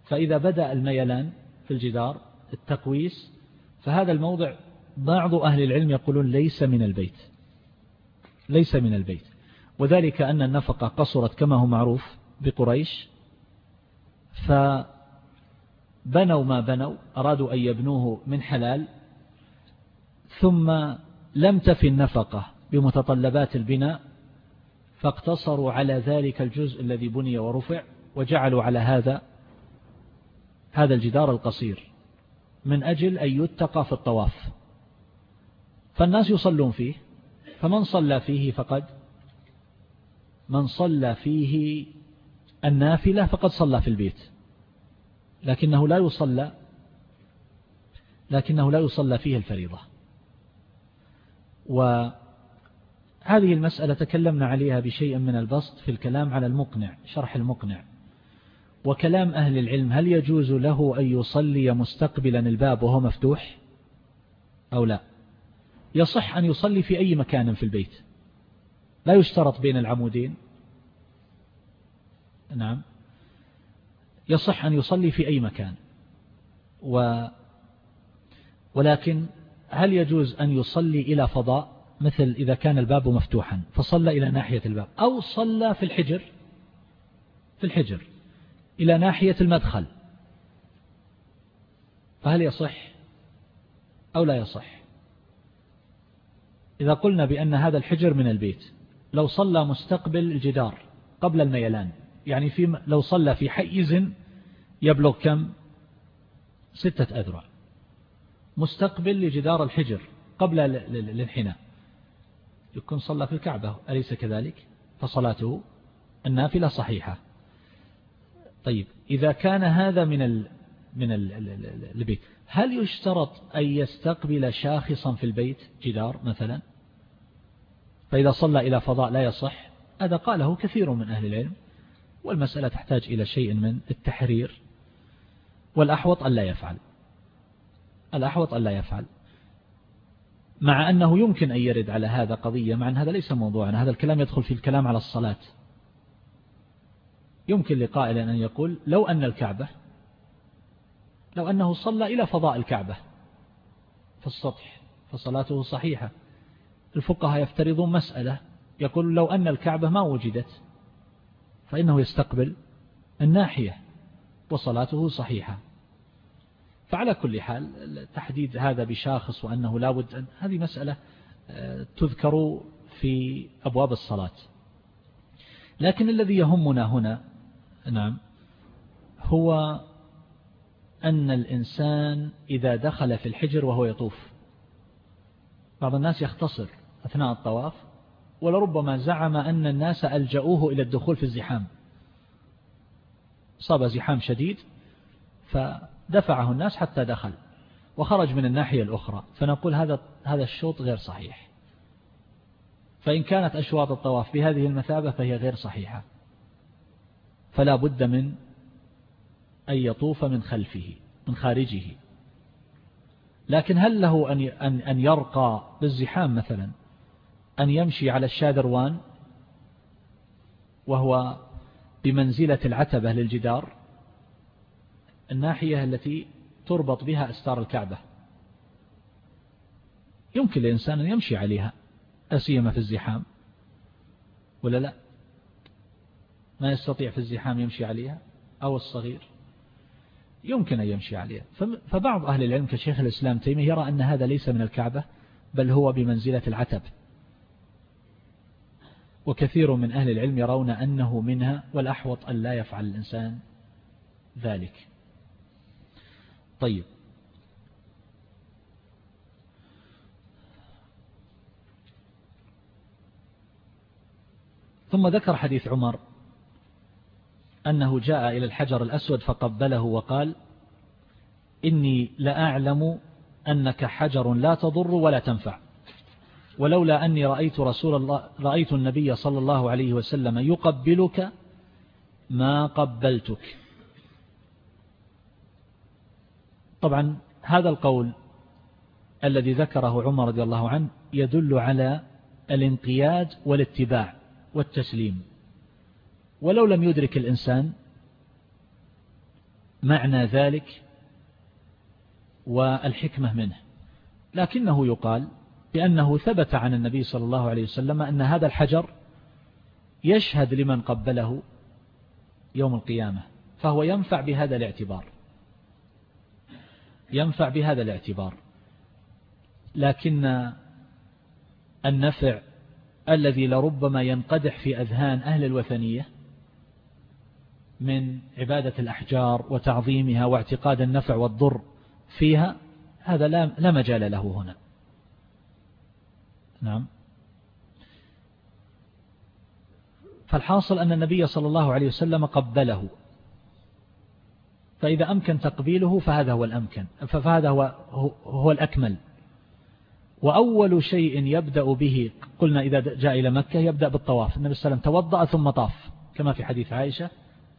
فإذا بدأ الميلان في الجدار التقويس فهذا الموضع بعض أهل العلم يقولون ليس من البيت. ليس من البيت. وذلك أن النفقة قصرت كما هو معروف بقريش فبنوا ما بنوا أرادوا أن يبنوه من حلال ثم لم تفي النفقة بمتطلبات البناء فاقتصروا على ذلك الجزء الذي بني ورفع وجعلوا على هذا هذا الجدار القصير من أجل أن يتقى في الطواف. فالناس يصلون فيه فمن صلى فيه فقد من صلى فيه النافلة فقد صلى في البيت. لكنه لا يصلى لكنه لا يصلى فيه الفريضة. وهذه المسألة تكلمنا عليها بشيء من البسط في الكلام على المقنع شرح المقنع. وكلام أهل العلم هل يجوز له أن يصلي مستقبلا الباب وهو مفتوح؟ أو لا؟ يصح أن يصلي في أي مكان في البيت. لا يشترط بين العمودين. نعم. يصح أن يصلي في أي مكان. و ولكن هل يجوز أن يصلي إلى فضاء؟ مثل إذا كان الباب مفتوحا فصلى إلى ناحية الباب أو صلى في الحجر في الحجر إلى ناحية المدخل. فهل يصح أو لا يصح؟ إذا قلنا بأن هذا الحجر من البيت لو صلى مستقبل الجدار قبل الميلان يعني في لو صلى في حيز يبلغ كم؟ ستة أذرع. مستقبل لجدار الحجر قبل الانحناء. يكون صلى في الكعبة أليس كذلك؟ فصلاته النافلة صحيحة. طيب إذا كان هذا من ال من البيت هل يشترط أن يستقبل شاخصا في البيت جدار مثلا؟ فإذا صلى إلى فضاء لا يصح هذا قاله كثير من أهل العلم. والمسألة تحتاج إلى شيء من التحرير والأحوط أن لا يفعل. الأحوط أن لا يفعل. مع أنه يمكن أن يرد على هذا قضية مع أن هذا ليس موضوعنا هذا الكلام يدخل في الكلام على الصلاة. يمكن لقائل أن يقول لو أن الكعبة لو أنه صلى إلى فضاء الكعبة في السطح فصلاته صحيحة. الفقهاء يفترضون مسألة يقول لو أن الكعبة ما وجدت فإنه يستقبل الناحية وصلاته صحيحة. فعلى كل حال تحديد هذا بشاخص وأنه لابد أن هذه مسألة آه، تذكر في أبواب الصلاة. لكن الذي يهمنا هنا نعم هو أن الإنسان إذا دخل في الحجر وهو يطوف. بعض الناس يختصر أثناء الطواف ولربما زعم أن الناس ألجأوه إلى الدخول في الزحام. صاب زحام شديد فدفعه الناس حتى دخل وخرج من الناحية الأخرى. فنقول هذا هذا الشوط غير صحيح. فإن كانت أشواط الطواف بهذه المثابة فهي غير صحيحة. فلا بد من أن يطوف من خلفه من خارجه. لكن هل له أن أن يرقى بالزحام مثلا؟ أن يمشي على الشادروان وهو بمنزلة العتبة للجدار الناحية التي تربط بها أستار الكعبة. يمكن للإنسان أن يمشي عليها أسيما في الزحام ولا لا؟ ما يستطيع في الزحام يمشي عليها أو الصغير. يمكن أن يمشي عليها. فبعض أهل العلم كشيخ الإسلام تيمية يرى أن هذا ليس من الكعبة بل هو بمنزلة العتب. وكثير من أهل العلم يرون أنه منها والأحوط أن لا يفعل الإنسان ذلك. طيب. ثم ذكر حديث عمر أنه جاء إلى الحجر الأسود فقبله وقال إني لأعلم أنك حجر لا تضر ولا تنفع. ولولا أني رأيت رسول الله رأيت النبي صلى الله عليه وسلم يقبلك ما قبلتك. طبعا هذا القول الذي ذكره عمر رضي الله عنه يدل على الانقياد والاتباع والتسليم. ولو لم يدرك الإنسان معنى ذلك والحكمة منه لكنه يقال بأنه ثبت عن النبي صلى الله عليه وسلم أن هذا الحجر يشهد لمن قبله يوم القيامة فهو ينفع بهذا الاعتبار. ينفع بهذا الاعتبار. لكن النفع الذي لربما ينقدح في أذهان أهل الوثنية من عبادة الأحجار وتعظيمها واعتقاد النفع والضر فيها هذا لا مجال له هنا. نعم. فالحاصل أن النبي صلى الله عليه وسلم قبله. فإذا أمكن تقبيله فهذا هو الأمكن فهذا هو, هو الأكمل. وأول شيء يبدأ به قلنا إذا جاء إلى مكة يبدأ بالطواف. النبي صلى الله عليه وسلم توضأ ثم طاف كما في حديث عائشة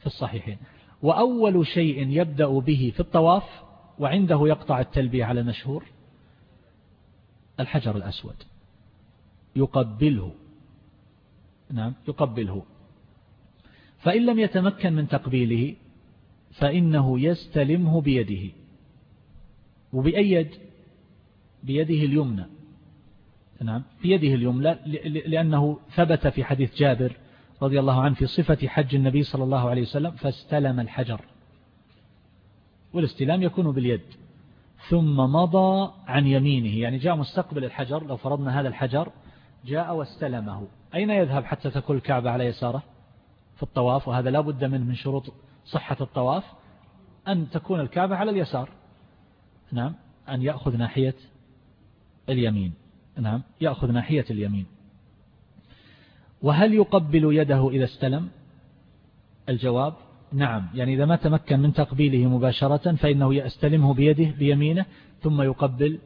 في الصحيحين. وأول شيء يبدأ به في الطواف وعنده يقطع التلبية على المشهور الحجر الأسود. يقبله. نعم يقبله. فإن لم يتمكن من تقبيله فإنه يستلمه بيده. وبأي يد؟ بيده اليمنى. نعم بيده اليمنى لأنه ثبت في حديث جابر رضي الله عنه في صفة حج النبي صلى الله عليه وسلم فاستلم الحجر. والاستلام يكون باليد. ثم مضى عن يمينه. يعني جاء مستقبل الحجر لو فرضنا هذا الحجر جاء واستلمه. أين يذهب حتى تكون الكعبة على يساره؟ في الطواف وهذا لا بد منه من شروط صحة الطواف أن تكون الكعبة على اليسار. نعم أن يأخذ ناحية اليمين. نعم يأخذ ناحية اليمين. وهل يقبل يده إذا استلم؟ الجواب نعم. يعني إذا ما تمكن من تقبيله مباشرة فإنه يستلمه بيده بيمينه ثم يقبل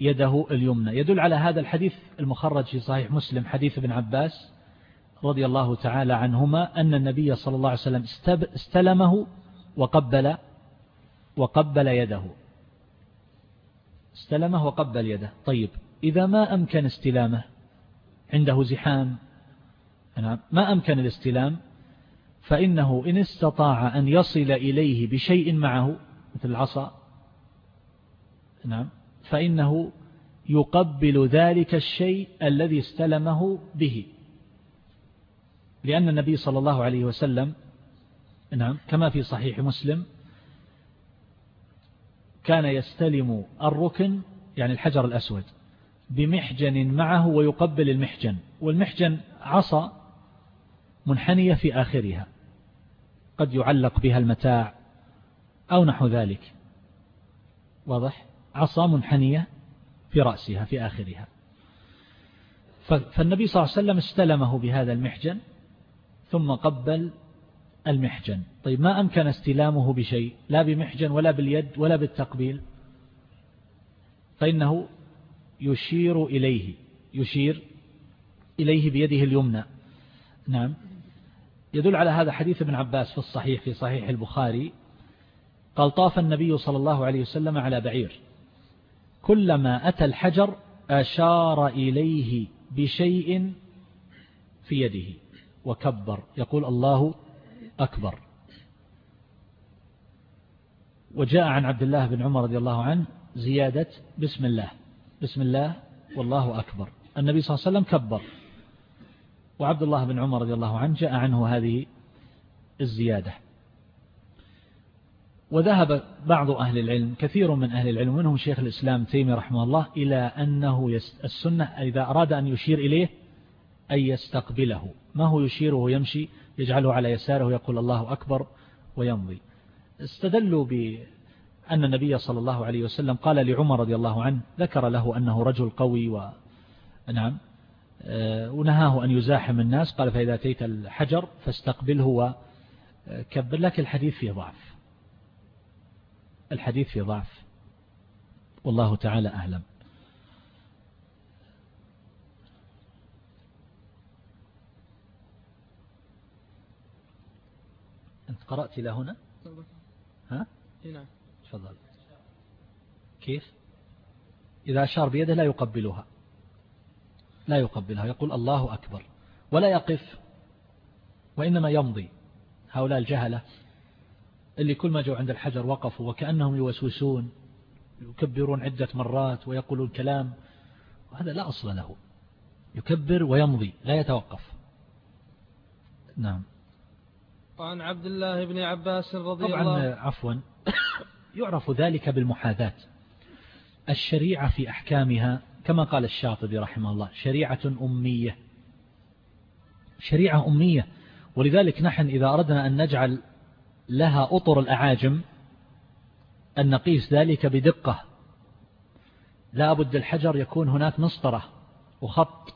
يده اليمنى. يدل على هذا الحديث المخرج في صحيح مسلم حديث ابن عباس رضي الله تعالى عنهما أن النبي صلى الله عليه وسلم استلمه وقبل وقبل يده. استلمه وقبل يده. طيب إذا ما أمكن استلامه؟ عنده زحام. ما أمكن الاستلام؟ فإنه إن استطاع أن يصل إليه بشيء معه مثل العصا. نعم. فإنه يقبل ذلك الشيء الذي استلمه به. لأن النبي صلى الله عليه وسلم نعم كما في صحيح مسلم كان يستلم الركن يعني الحجر الأسود بمحجن معه ويقبل المحجن. والمحجن عصا منحنية في آخرها قد يعلق بها المتاع أو نحو ذلك. واضح؟ عصا منحنية في رأسها في آخرها. فالنبي صلى الله عليه وسلم استلمه بهذا المحجن ثم قبل المحجن. طيب ما أمكن استلامه بشيء؟ لا بمحجن ولا باليد ولا بالتقبيل. فإنه يشير إليه يشير إليه بيده اليمنى. نعم. يدل على هذا حديث ابن عباس في الصحيح في صحيح البخاري. قال طاف النبي صلى الله عليه وسلم على بعير. كلما أتى الحجر أشار إليه بشيء في يده وكبر. يقول الله أكبر. وجاء عن عبد الله بن عمر رضي الله عنه زيادة بسم الله. بسم الله والله أكبر. النبي صلى الله عليه وسلم كبر. وعبد الله بن عمر رضي الله عنه جاء عنه هذه الزيادة. وذهب بعض أهل العلم كثير من أهل العلم منهم شيخ الإسلام تيمي رحمه الله إلى أنه السنة إذا أراد أن يشير إليه أن يستقبله. ما هو يشيره يمشي؟ يجعله على يساره يقول الله أكبر ويمضي. استدلوا بأن النبي صلى الله عليه وسلم قال لعمر رضي الله عنه ذكر له أنه رجل قوي و نعم آه، ونهاه أن يزاحم الناس قال فإذا أتيت الحجر فاستقبله وكبر لك الحديث فيه ضعف. الحديث فيه ضعف. والله تعالى أعلم. أنت قرأت إلى هنا؟ ها؟ نعم. تفضل. كيف؟ إذا أشار بيده لا يقبلها. لا يقبلها. يقول الله أكبر. ولا يقف. وإنما يمضي. هؤلاء الجهلة. اللي كل ما جو عند الحجر وقفوا وكأنهم يوسوسون يكبرون عدة مرات ويقولون كلام وهذا لا أصل له. يكبر ويمضي لا يتوقف. نعم. وعن عبد الله بن عباس رضي طبعا الله عفوا يعرف ذلك بالمحاذاة. الشريعة في أحكامها كما قال الشاطبي رحمه الله شريعة أمية. شريعة أمية. ولذلك نحن إذا أردنا أن نجعل لها أطر الأعاجم أن نقيس ذلك بدقة. لا بد الحجر يكون هناك مسطرة وخط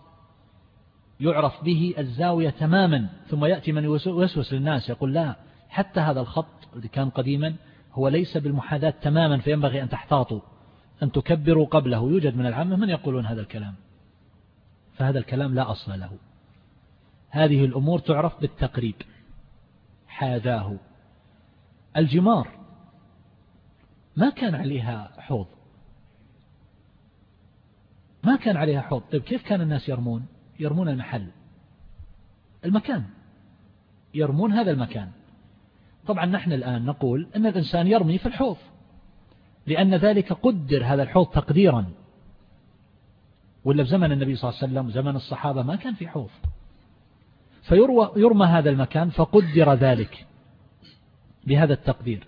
يعرف به الزاوية تماما ثم يأتي من يوسوس للناس يقول لا حتى هذا الخط الذي كان قديما هو ليس بالمحاذاة تماما فينبغي أن تحتاطوا أن تكبروا قبله. يوجد من العامة من يقولون هذا الكلام فهذا الكلام لا أصل له. هذه الأمور تعرف بالتقريب. حاذاه. الجمار. ما كان عليها حوض. ما كان عليها حوض. طيب كيف كان الناس يرمون؟ يرمون المحل. المكان. يرمون هذا المكان. طبعا نحن الآن نقول أن الإنسان يرمي في الحوض لأن ذلك قدر هذا الحوض تقديرا. ولا في زمن النبي صلى الله عليه وسلم زمن الصحابة ما كان في حوض. فيروى يرمى هذا المكان فقدر ذلك. بهذا التقدير.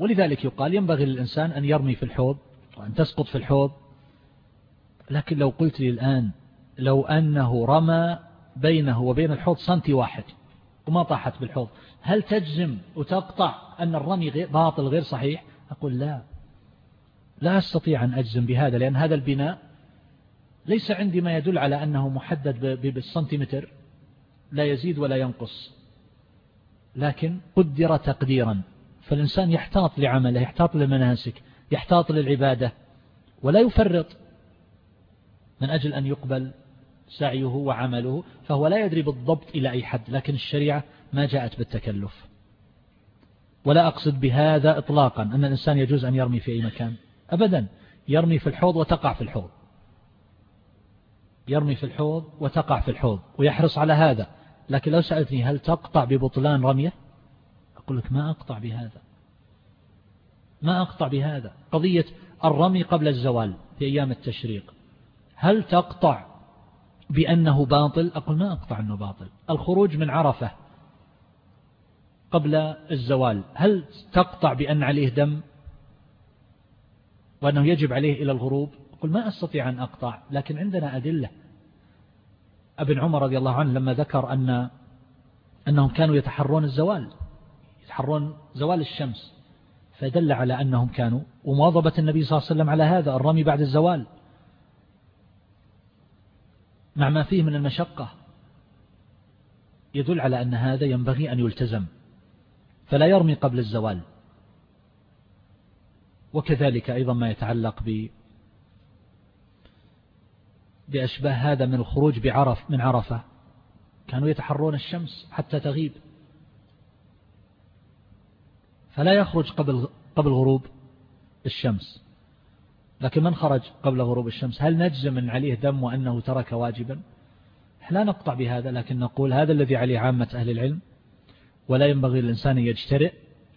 ولذلك يقال ينبغي للإنسان أن يرمي في الحوض وأن تسقط في الحوض. لكن لو قلت لي الآن لو أنه رمى بينه وبين الحوض سنتي واحد وما طاحت بالحوض هل تجزم وتقطع أن الرمي باطل غير صحيح؟ أقول لا. لا أستطيع أن أجزم بهذا لأن هذا البناء ليس عندي ما يدل على أنه محدد بالسنتيمتر لا يزيد ولا ينقص. لكن قدر تقديرا. فالإنسان يحتاط لعمله يحتاط للمناسك يحتاط للعبادة ولا يفرط من أجل أن يقبل سعيه وعمله فهو لا يدري بالضبط إلى أي حد لكن الشريعة ما جاءت بالتكلف. ولا أقصد بهذا إطلاقا أن الإنسان يجوز أن يرمي في أي مكان. أبدا يرمي في الحوض وتقع في الحوض. يرمي في الحوض وتقع في الحوض ويحرص على هذا. لكن لو سألتني هل تقطع ببطلان رمية؟ أقول لك ما أقطع بهذا. ما أقطع بهذا. قضية الرمي قبل الزوال في أيام التشريق. هل تقطع بأنه باطل؟ أقول ما أقطع أنه باطل. الخروج من عرفة قبل الزوال. هل تقطع بأن عليه دم؟ وأنه يجب عليه إلى الغروب؟ أقول ما أستطيع أن أقطع لكن عندنا أدلة. أبن عمر رضي الله عنه لما ذكر أن أنهم كانوا يتحرون الزوال يتحرون زوال الشمس فدل على أنهم كانوا ومواظبة النبي صلى الله عليه وسلم على هذا الرمي بعد الزوال مع ما فيه من المشقة يدل على أن هذا ينبغي أن يلتزم فلا يرمي قبل الزوال. وكذلك أيضا ما يتعلق ب بأشباه هذا من الخروج بعرف من عرفة. كانوا يتحرون الشمس حتى تغيب. فلا يخرج قبل قبل غروب الشمس. لكن من خرج قبل غروب الشمس؟ هل نجزم من عليه دم وأنه ترك واجبا؟ لا نقطع بهذا لكن نقول هذا الذي عليه عامة أهل العلم ولا ينبغي للإنسان يجترئ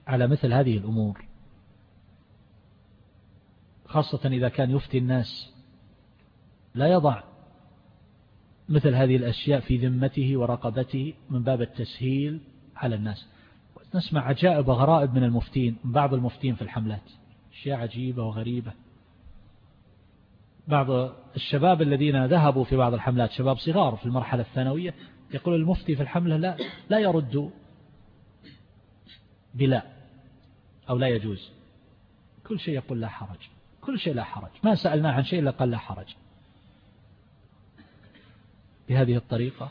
على مثل هذه الأمور. خاصة إذا كان يفتي الناس لا يضع مثل هذه الأشياء في ذمته ورقبته من باب التسهيل على الناس. نسمع عجائب وغرائب من المفتين من بعض المفتين في الحملات. أشياء عجيبة وغريبة. بعض الشباب الذين ذهبوا في بعض الحملات شباب صغار في المرحلة الثانوية يقول المفتي في الحملة لا, لا يرد بلا أو لا يجوز. كل شيء يقول لا حرج. كل شيء لا حرج. ما سألناه عن شيء إلا قال لا حرج. بهذه الطريقة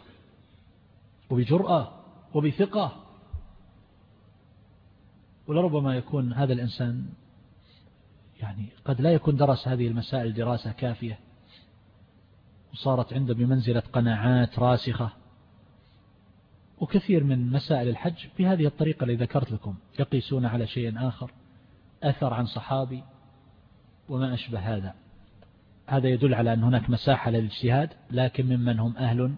وبجرأة وبثقة. ولربما يكون هذا الإنسان يعني قد لا يكون درس هذه المسائل دراسة كافية وصارت عنده بمنزلة قناعات راسخة. وكثير من مسائل الحج بهذه الطريقة اللي ذكرت لكم يقيسون على شيء آخر أثر عن صحابي وما أشبه هذا. هذا يدل على أن هناك مساحة للاجتهاد لكن ممن هم أهل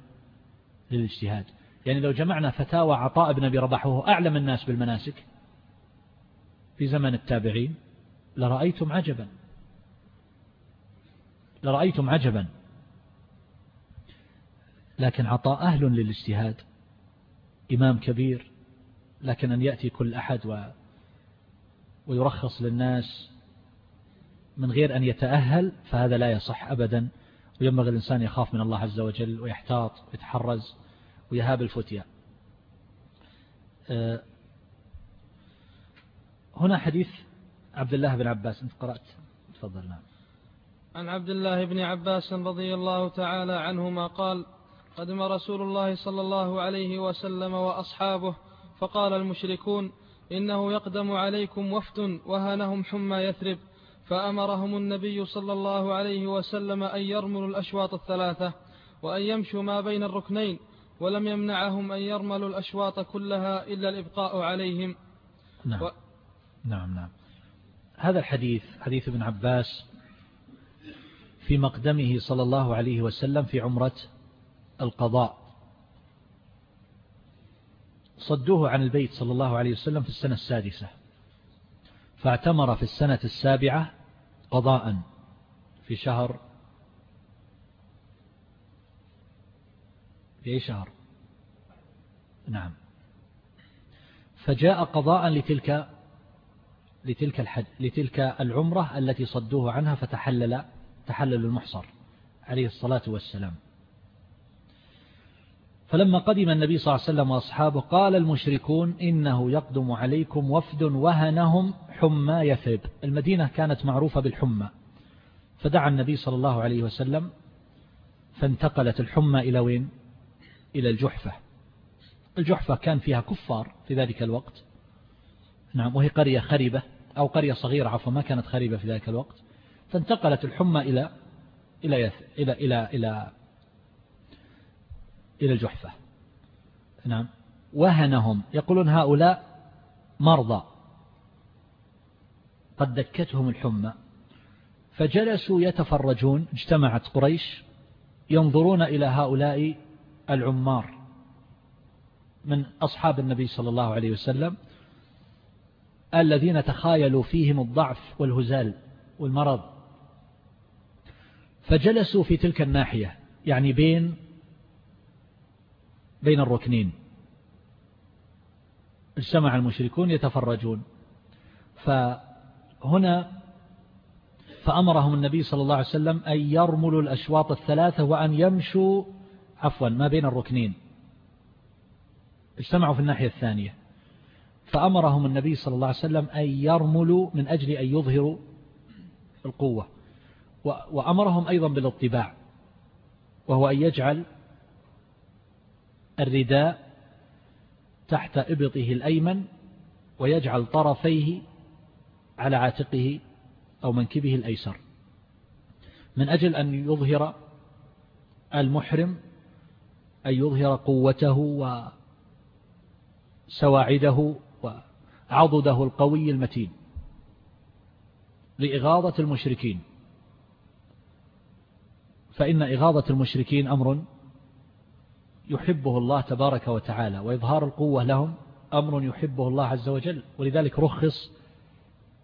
للاجتهاد. يعني لو جمعنا فتاوى عطاء بن أبي رباح وهو أعلم الناس بالمناسك في زمن التابعين لرأيتم عجبا. لرأيتم عجبا. لكن عطاء أهل للاجتهاد إمام كبير لكن أن يأتي كل أحد و ويرخص للناس من غير أن يتأهل فهذا لا يصح أبدا. وينبغي الإنسان يخاف من الله عز وجل ويحتاط ويتحرز ويهاب الفتية. أه، هنا حديث عبد الله بن عباس. أنت قرأت؟ تفضل نعم. عن عبد الله بن عباس رضي الله تعالى عنهما قال قدم رسول الله صلى الله عليه وسلم وأصحابه فقال المشركون إنه يقدم عليكم وفد وهنهم حمى يثرب. فأمرهم النبي صلى الله عليه وسلم أن يرملوا الأشواط الثلاثة وأن يمشوا ما بين الركنين ولم يمنعهم أن يرملوا الأشواط كلها إلا الإبقاء عليهم. نعم. و... نعم نعم. هذا الحديث حديث ابن عباس في مقدمه صلى الله عليه وسلم في عمرة القضاء. صدوه عن البيت صلى الله عليه وسلم في السنة السادسة فاعتمر في السنة السابعة قضاء في شهر في أي شهر؟ نعم. فجاء قضاء لتلك لتلك الحج لتلك العمرة التي صدوه عنها فتحلل تحلل المحصر عليه الصلاة والسلام. فلما قدم النبي صلى الله عليه وسلم وأصحابه قال المشركون إنه يقدم عليكم وفد وهنهم حمى يثرب. المدينة كانت معروفة بالحمى. فدعا النبي صلى الله عليه وسلم فانتقلت الحمى إلى وين؟ إلى الجحفة. الجحفة كان فيها كفار في ذلك الوقت. نعم وهي قرية خريبة أو قرية صغيرة عفوا ما كانت خريبة في ذلك الوقت. فانتقلت الحمى إلى إلى. إلى إلى إلى إلى الجحفة. نعم. وهنهم يقولون هؤلاء مرضى. قد دكتهم الحمى. فجلسوا يتفرجون اجتمعت قريش ينظرون إلى هؤلاء العمار. من أصحاب النبي صلى الله عليه وسلم الذين تخايلوا فيهم الضعف والهزال والمرض. فجلسوا في تلك الناحية يعني بين بين الركنين. اجتمع المشركون يتفرجون. فهنا فأمرهم النبي صلى الله عليه وسلم أن يرملوا الأشواط الثلاثة وأن يمشوا عفوا ما بين الركنين. اجتمعوا في الناحية الثانية. فأمرهم النبي صلى الله عليه وسلم أن يرملوا من أجل أن يظهروا القوة. وأمرهم أيضا بالاطباع وهو أن يجعل الرداء تحت إبطه الأيمن ويجعل طرفيه على عاتقه أو منكبه الأيسر. من أجل أن يظهر المحرم أن يظهر قوته وسواعده وعضده القوي المتين. لإغاظة المشركين. فإن إغاظة المشركين أمر يحبه الله تبارك وتعالى وإظهار القوة لهم أمر يحبه الله عز وجل. ولذلك رخص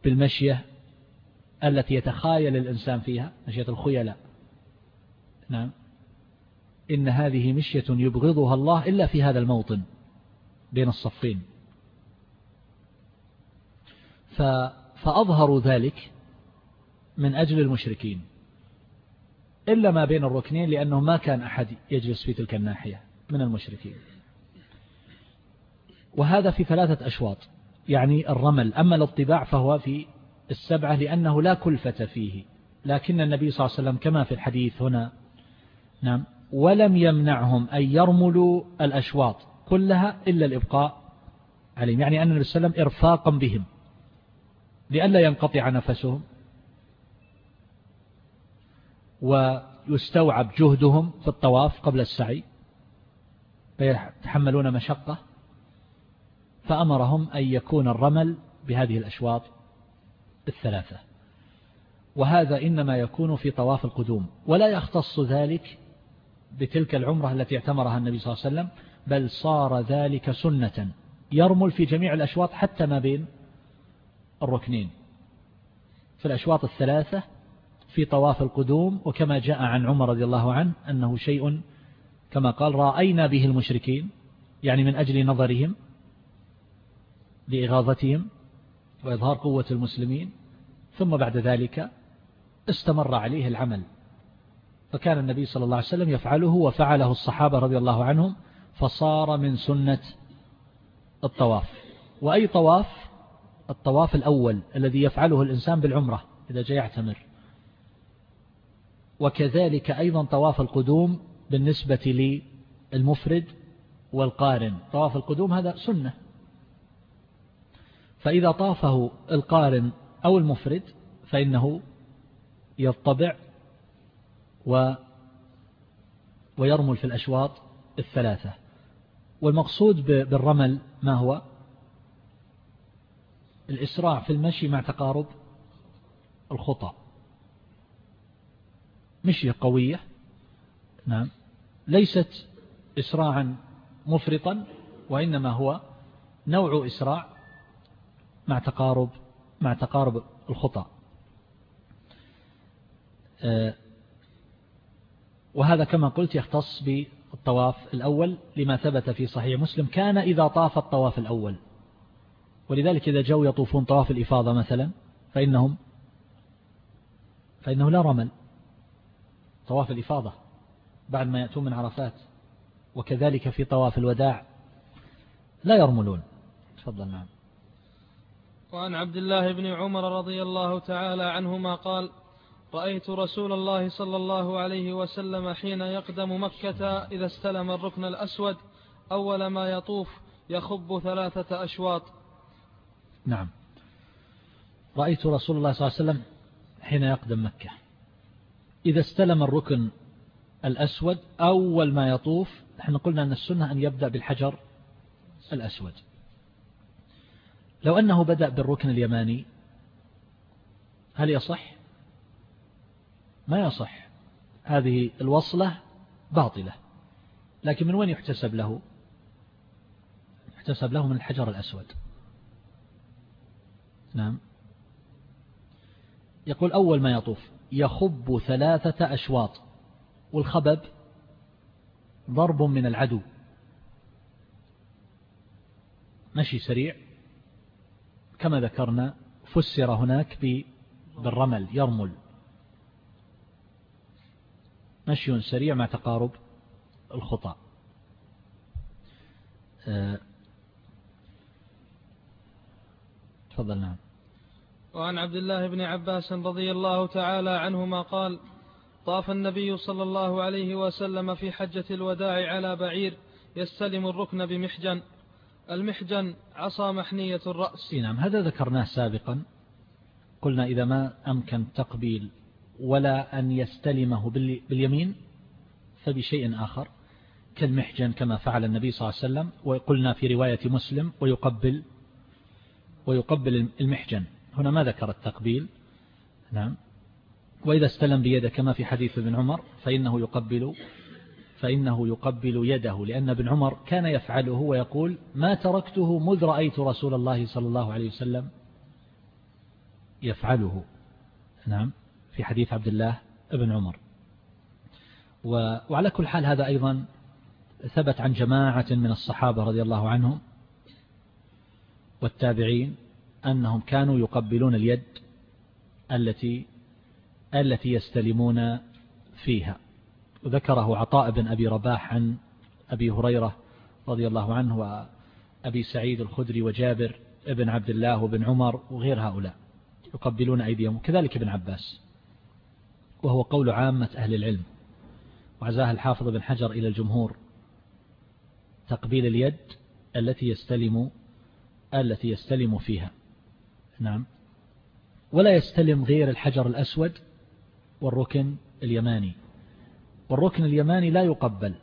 بالمشية التي يتخايل الإنسان فيها مشية الخيلاء. نعم. إن هذه مشية يبغضها الله إلا في هذا الموطن بين الصفين. فأظهروا ذلك من أجل المشركين. إلا ما بين الركنين لأنه ما كان أحد يجلس في تلك الناحية. من المشركين. وهذا في ثلاثة أشواط. يعني الرمل أما الاطباع فهو في السبعة لأنه لا كلفة فيه. لكن النبي صلى الله عليه وسلم كما في الحديث هنا نعم ولم يمنعهم أن يرملوا الأشواط كلها إلا الإبقاء عليهم. يعني أن النبي صلى الله عليه وسلم إرفاقا بهم لئلا ينقطع نفسهم ويستوعب جهدهم في الطواف قبل السعي. فيتحملون مشقة فأمرهم أن يكون الرمل بهذه الأشواط الثلاثة. وهذا إنما يكون في طواف القدوم ولا يختص ذلك بتلك العمرة التي اعتمرها النبي صلى الله عليه وسلم بل صار ذلك سنة يرمل في جميع الأشواط حتى ما بين الركنين. في الأشواط الثلاثة في طواف القدوم وكما جاء عن عمر رضي الله عنه أنه شيء كما قال رأينا به المشركين يعني من أجل نظرهم لإغاظتهم وإظهار قوة المسلمين. ثم بعد ذلك استمر عليه العمل. فكان النبي صلى الله عليه وسلم يفعله وفعله الصحابة رضي الله عنهم فصار من سنة الطواف. وأي طواف؟ الطواف الأول الذي يفعله الإنسان بالعمرة إذا جاء يعتمر. وكذلك أيضا طواف القدوم بالنسبة للمفرد والقارن. طواف القدوم هذا سنة. فإذا طافه القارن أو المفرد فإنه يطبع و ويرمل في الأشواط الثلاثة. والمقصود بالرمل ما هو؟ الإسراع في المشي مع تقارب الخطأ مشية قوية. نعم. ليست إسراعا مفرطا وإنما هو نوع إسراع مع تقارب مع تقارب الخطأ. آه، وهذا كما قلت يختص بالطواف الأول لما ثبت في صحيح مسلم. كان إذا طاف الطواف الأول. ولذلك إذا جو يطوفون طواف الإفاضة مثلا فإنهم فإنه لا رمل. طواف الإفاضة. بعد ما يأتون من عرفات وكذلك في طواف الوداع لا يرملون. تفضل نعم. وعن عبد الله بن عمر رضي الله تعالى عنهما قال رأيت رسول الله صلى الله عليه وسلم حين يقدم مكة إذا استلم الركن الأسود أول ما يطوف يخب ثلاثة أشواط. نعم. رأيت رسول الله صلى الله عليه وسلم حين يقدم مكة. إذا استلم الركن الأسود أول ما يطوف نحن قلنا أن السنة أن يبدأ بالحجر الأسود. لو أنه بدأ بالركن اليماني هل يصح؟ ما يصح. هذه الوصلة باطلة. لكن من وين يحتسب له؟ يحتسب له من الحجر الأسود. نعم. يقول أول ما يطوف يخب ثلاثة أشواط. والخبب ضرب من العدو. مشي سريع. كما ذكرنا فسر هناك بالرمل يرمل. مشي سريع مع تقارب الخطى آه، تفضل نعم. وعن عبد الله بن عباس رضي الله تعالى عنهما قال طاف النبي صلى الله عليه وسلم في حجة الوداع على بعير يستلم الركن بمحجن. المحجن عصا محنية الرأس. نعم هذا ذكرناه سابقا. قلنا إذا ما أمكن تقبيل ولا أن يستلمه باليمين فبشيء آخر كالمحجن كما فعل النبي صلى الله عليه وسلم وقلنا في رواية مسلم ويقبل ويقبل المحجن. هنا ما ذكر التقبيل. نعم. وإذا استلم بيده كما في حديث ابن عمر فإنه يقبل فإنه يقبل يده لأن ابن عمر كان يفعله ويقول ما تركته مذ رأيت رسول الله صلى الله عليه وسلم يفعله. نعم في حديث عبد الله ابن عمر. وعلى كل حال هذا أيضا ثبت عن جماعة من الصحابة رضي الله عنهم والتابعين أنهم كانوا يقبلون اليد التي التي يستلمون فيها. وذكره عطاء بن أبي رباح عن أبي هريرة رضي الله عنه وأبي سعيد الخدري وجابر ابن عبد الله وابن عمر وغير هؤلاء يقبلون أيديهم كذلك ابن عباس وهو قول عامة أهل العلم. وعزاه الحافظ بن حجر إلى الجمهور. تقبيل اليد التي يستلم التي يستلم فيها. نعم. ولا يستلم غير الحجر الأسود والركن اليماني. والركن اليماني لا يقبل.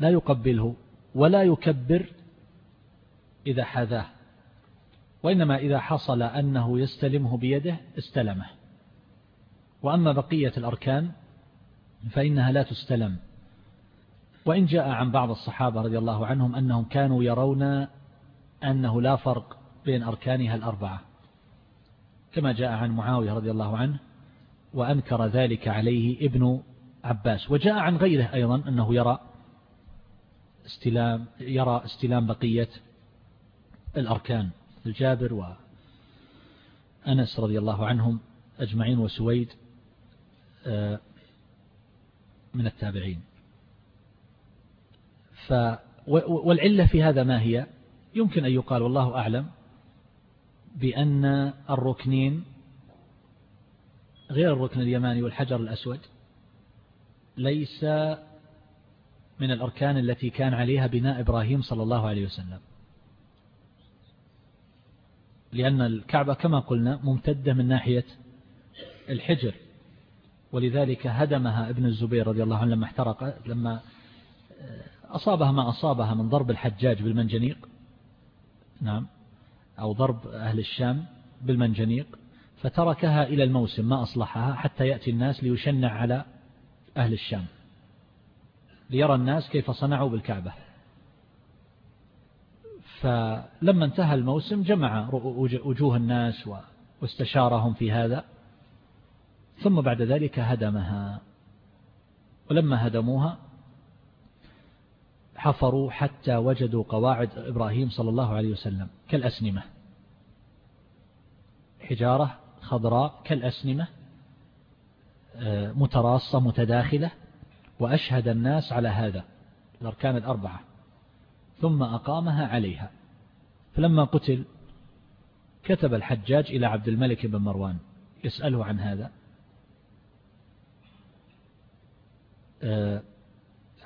لا يقبله ولا يكبر إذا حذاه. وإنما إذا حصل أنه يستلمه بيده استلمه. وأما بقية الأركان فإنها لا تستلم. وإن جاء عن بعض الصحابة رضي الله عنهم أنهم كانوا يرون أنه لا فرق بين أركانها الأربعة. كما جاء عن معاوية رضي الله عنه وأنكر ذلك عليه ابن عباس. وجاء عن غيره أيضا أنه يرى استلام يرى استلام بقية الأركان الجابر وأنس رضي الله عنهم أجمعين وسويد آه، من التابعين. ف والعلة في هذا ما هي؟ يمكن أن يقال والله أعلم بأن الركنين غير الركن اليماني والحجر الأسود ليس من الأركان التي كان عليها بناء إبراهيم صلى الله عليه وسلم. لأن الكعبة كما قلنا ممتدة من ناحية الحجر ولذلك هدمها ابن الزبير رضي الله عنه لما احترق لما أصابها ما أصابها من ضرب الحجاج بالمنجنيق نعم أو ضرب أهل الشام بالمنجنيق. فتركها إلى الموسم ما أصلحها حتى يأتي الناس ليشنع على أهل الشام. ليرى الناس كيف صنعوا بالكعبة. فلما انتهى الموسم جمع وجوه الناس واستشارهم في هذا. ثم بعد ذلك هدمها. ولما هدموها حفروا حتى وجدوا قواعد إبراهيم صلى الله عليه وسلم كالأسنمة. حجارة خضراء كالأسنمة آه، متراصة متداخلة وأشهد الناس على هذا الأركان الأربعة ثم أقامها عليها. فلما قتل كتب الحجاج إلى عبد الملك بن مروان يسأله عن هذا. آه،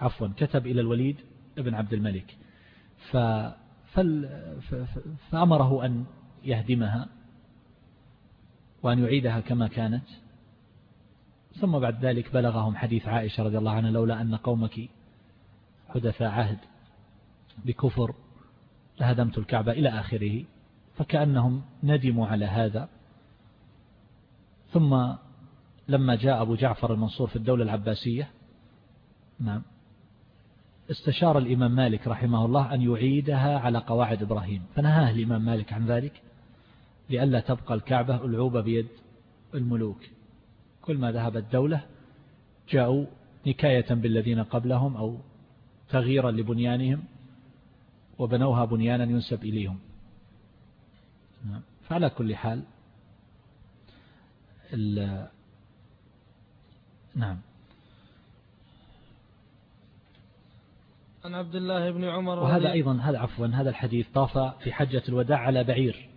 عفوا كتب إلى الوليد ابن عبد الملك. فأمره أن يهدمها. وأن يعيدها كما كانت. ثم بعد ذلك بلغهم حديث عائشة رضي الله عنها لولا أن قومك حدث عهد بكفر لهدمت الكعبة إلى آخره فكأنهم ندموا على هذا. ثم لما جاء أبو جعفر المنصور في الدولة العباسية نعم استشار الإمام مالك رحمه الله أن يعيدها على قواعد إبراهيم فنهاه الإمام مالك عن ذلك. لئلا تبقى الكعبة ألعوبة بيد الملوك. كل ما ذهبت دولة جاءوا نكاية بالذين قبلهم أو تغييرا لبنيانهم وبنوها بنيانا ينسب إليهم. نعم. فعلى كل حال نعم. عن عبد الله بن عمر وهذا أيضا هذا عفوا هذا الحديث طاف في حجة الوداع على بعير.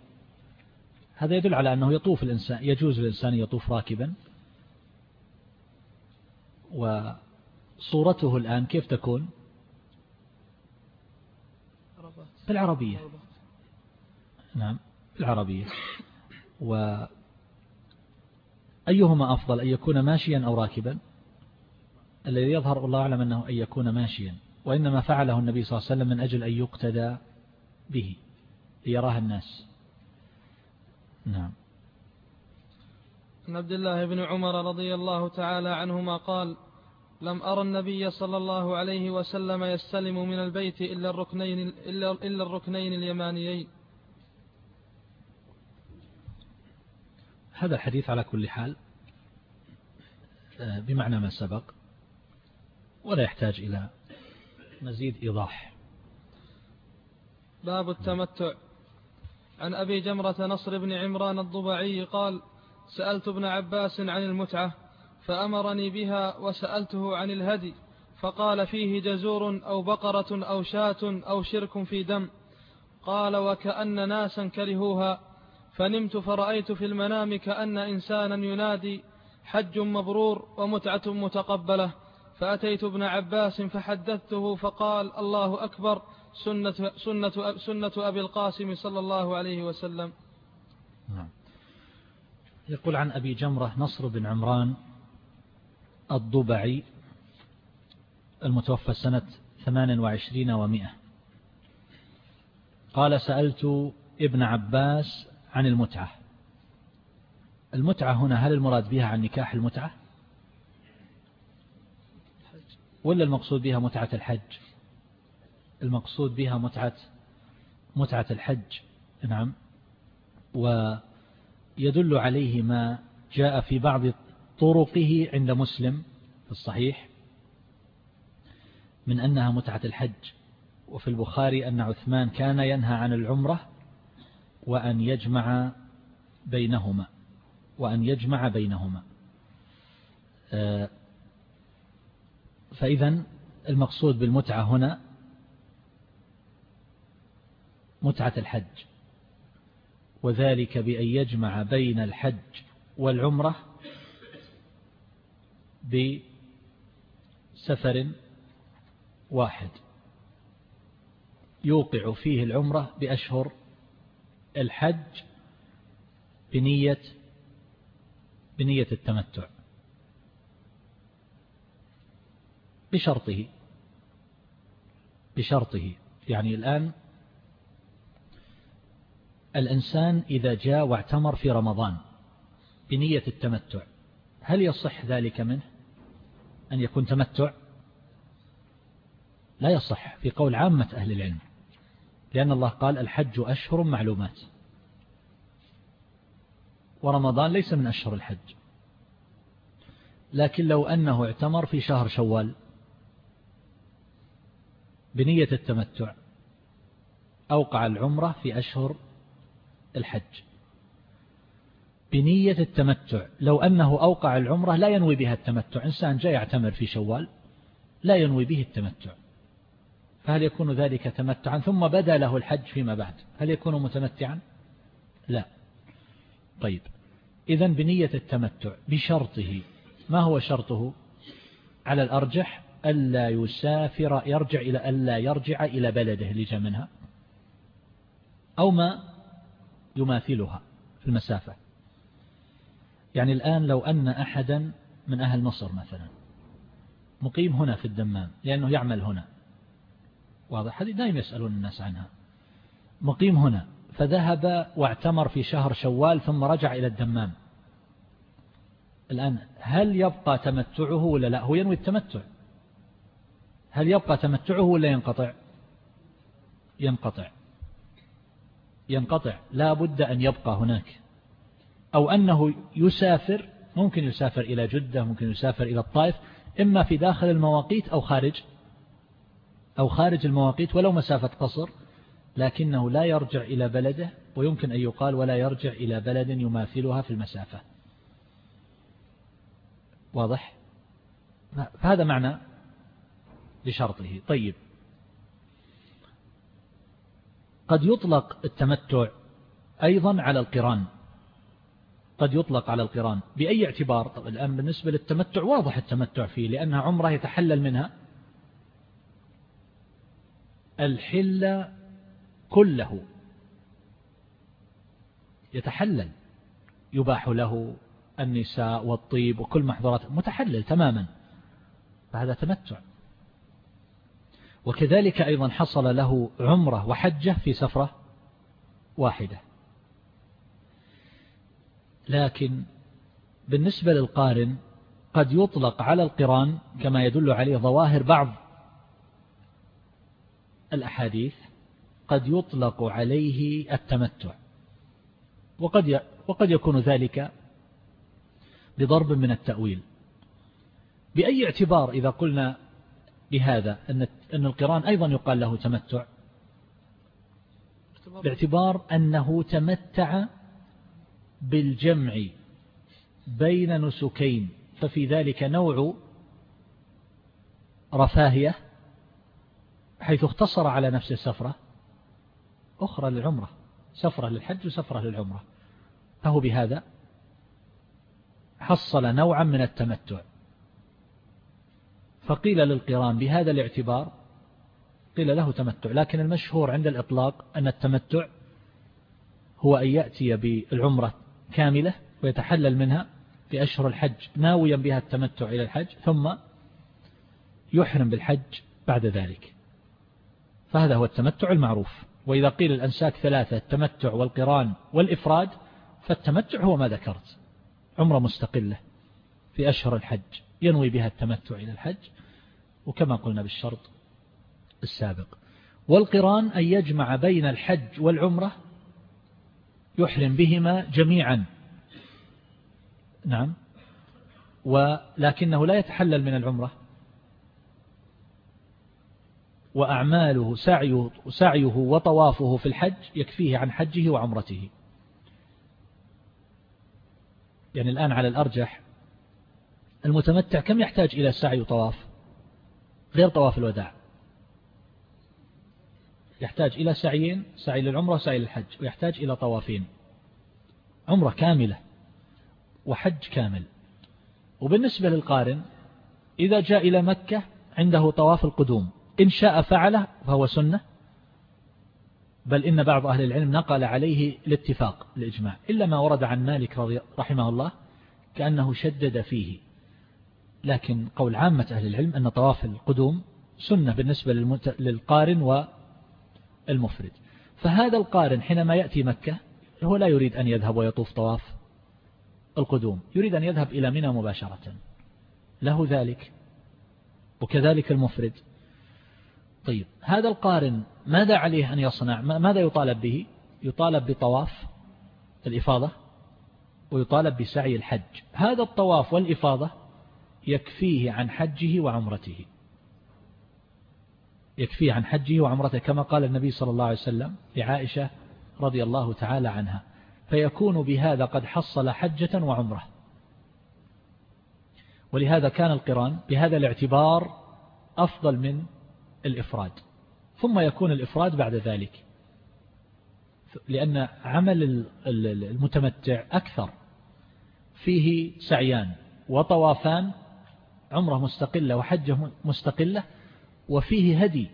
هذا يدل على أنه يطوف الإنسان يجوز للإنسان يطوف راكبا. وصورته الآن كيف تكون؟ بالعربية. نعم بالعربية. وأيهما أفضل أن يكون ماشيا أو راكبا؟ الذي يظهر الله أعلم أنه أن يكون ماشيا. وإنما فعله النبي صلى الله عليه وسلم من أجل أن يقتدى به ليراه الناس. نعم. عن عبد الله بن عمر رضي الله تعالى عنهما قال لم أرى النبي صلى الله عليه وسلم يستلم من البيت إلا الركنين, إلا, إلا الركنين اليمانيين. هذا الحديث على كل حال آه، بمعنى ما سبق ولا يحتاج إلى مزيد إيضاح. باب التمتع. عن أبي جمرة نصر بن عمران الضبعي قال سألت ابن عباس عن المتعة فأمرني بها وسألته عن الهدي فقال فيه جزور أو بقرة أو شاة أو شرك في دم. قال وكأن ناسا كرهوها فنمت فرأيت في المنام كأن إنسانا ينادي حج مبرور ومتعة متقبلة. فأتيت ابن عباس فحدثته فقال الله أكبر سنة, سنة, سنة أبي القاسم صلى الله عليه وسلم. نعم. يقول عن أبي جمرة نصر بن عمران الضبعي المتوفى سنة 28 ومئة قال سألت ابن عباس عن المتعة. المتعة هنا هل المراد بها عن نكاح المتعة؟ ولا المقصود بها متعة الحج؟ المقصود بها متعة متعة الحج. نعم. ويدل عليه ما جاء في بعض طرقه عند مسلم في الصحيح من أنها متعة الحج. وفي البخاري أن عثمان كان ينهى عن العمرة وأن يجمع بينهما وأن يجمع بينهما. آه، فإذا المقصود بالمتعة هنا متعة الحج. وذلك بأن يجمع بين الحج والعمرة بسفر واحد. يوقع فيه العمرة بأشهر الحج بنية بنية التمتع. بشرطه. بشرطه. يعني الآن الإنسان إذا جاء واعتمر في رمضان بنية التمتع هل يصح ذلك منه؟ أن يكون تمتع؟ لا يصح في قول عامة أهل العلم لأن الله قال الحج أشهر معلومات. ورمضان ليس من أشهر الحج. لكن لو أنه اعتمر في شهر شوال بنية التمتع أوقع العمرة في أشهر الحج. بنية التمتع لو أنه أوقع العمرة لا ينوي بها التمتع إنسان جاء يعتمر في شوال لا ينوي به التمتع. فهل يكون ذلك تمتعا؟ ثم بدا له الحج فيما بعد. هل يكون متمتعا؟ لا. طيب. إذا بنية التمتع بشرطه ما هو شرطه؟ على الأرجح ألا يسافر يرجع إلى ألا يرجع إلى بلده اللي جاء منها أو ما يماثلها في المسافة. يعني الآن لو أن أحدا من أهل مصر مثلا مقيم هنا في الدمام لأنه يعمل هنا. واضح؟ هذه دائما يسألون الناس عنها. مقيم هنا فذهب واعتمر في شهر شوال ثم رجع إلى الدمام. الآن هل يبقى تمتعه ولا لا؟ هو ينوي التمتع. هل يبقى تمتعه ولا ينقطع؟ ينقطع. ينقطع لا بد أن يبقى هناك. أو أنه يسافر ممكن يسافر إلى جدة ممكن يسافر إلى الطائف إما في داخل المواقيت أو خارج أو خارج المواقيت ولو مسافة قصر لكنه لا يرجع إلى بلده ويمكن أن يقال ولا يرجع إلى بلد يماثلها في المسافة. واضح؟ فهذا معنى لشرطه. طيب. قد يطلق التمتع أيضا على القران. قد يطلق على القران بأي اعتبار؟ الآن بالنسبة للتمتع واضح التمتع فيه لأنها عمرة يتحلل منها. الحل كله يتحلل. يباح له النساء والطيب وكل محظورات متحلل تماما. فهذا تمتع. وكذلك أيضا حصل له عمرة وحجة في سفرة واحدة. لكن بالنسبة للقارن قد يطلق على القران كما يدل عليه ظواهر بعض الأحاديث قد يطلق عليه التمتع. وقد وقد يكون ذلك بضرب من التأويل. بأي اعتبار إذا قلنا بهذا أن أن القرآن أيضا يقال له تمتع. باعتبار أنه تمتع بالجمع بين نسكين ففي ذلك نوع رفاهية حيث اختصر على نفس السفرة أخرى للعمرة. سفرة للحج وسفرة للعمرة. فهو بهذا حصل نوعا من التمتع. فقيل للقران بهذا الاعتبار قيل له تمتع لكن المشهور عند الإطلاق أن التمتع هو أن يأتي بالعمرة كاملة ويتحلل منها في أشهر الحج ناويا بها التمتع إلى الحج ثم يحرم بالحج بعد ذلك. فهذا هو التمتع المعروف. وإذا قيل الأنساك ثلاثة التمتع والقران والإفراد فالتمتع هو ما ذكرت عمرة مستقلة في أشهر الحج. ينوي بها التمتع إلى الحج وكما قلنا بالشرط السابق. والقران أن يجمع بين الحج والعمرة يحرم بهما جميعا. نعم. ولكنه لا يتحلل من العمرة. وأعماله سعيه, سعيه وطوافه في الحج يكفيه عن حجه وعمرته. يعني الآن على الأرجح المتمتع كم يحتاج إلى سعي وطواف؟ غير طواف الوداع. يحتاج إلى سعيين سعي للعمرة وسعي للحج ويحتاج إلى طوافين. عمرة كاملة وحج كامل. وبالنسبة للقارن إذا جاء إلى مكة عنده طواف القدوم. إن شاء فعله فهو سنة. بل إن بعض أهل العلم نقل عليه الاتفاق الإجماع. إلا ما ورد عن مالك رحمه الله كأنه شدد فيه. لكن قول عامة أهل العلم أن طواف القدوم سنة بالنسبة للقارن والمفرد. فهذا القارن حينما يأتي مكة هو لا يريد أن يذهب ويطوف طواف القدوم يريد أن يذهب إلى منى مباشرة. له ذلك وكذلك المفرد. طيب هذا القارن ماذا عليه أن يصنع؟ ماذا يطالب به؟ يطالب بطواف الإفاضة ويطالب بسعي الحج. هذا الطواف والإفاضة يكفيه عن حجه وعمرته. يكفيه عن حجه وعمرته كما قال النبي صلى الله عليه وسلم لعائشة رضي الله تعالى عنها فيكون بهذا قد حصل حجة وعمرة. ولهذا كان القرآن بهذا الاعتبار أفضل من الإفراد. ثم يكون الإفراد بعد ذلك لأن عمل المتمتع أكثر. فيه سعيان وطوافان عمرة مستقلة وحجة مستقلة وفيه هدي.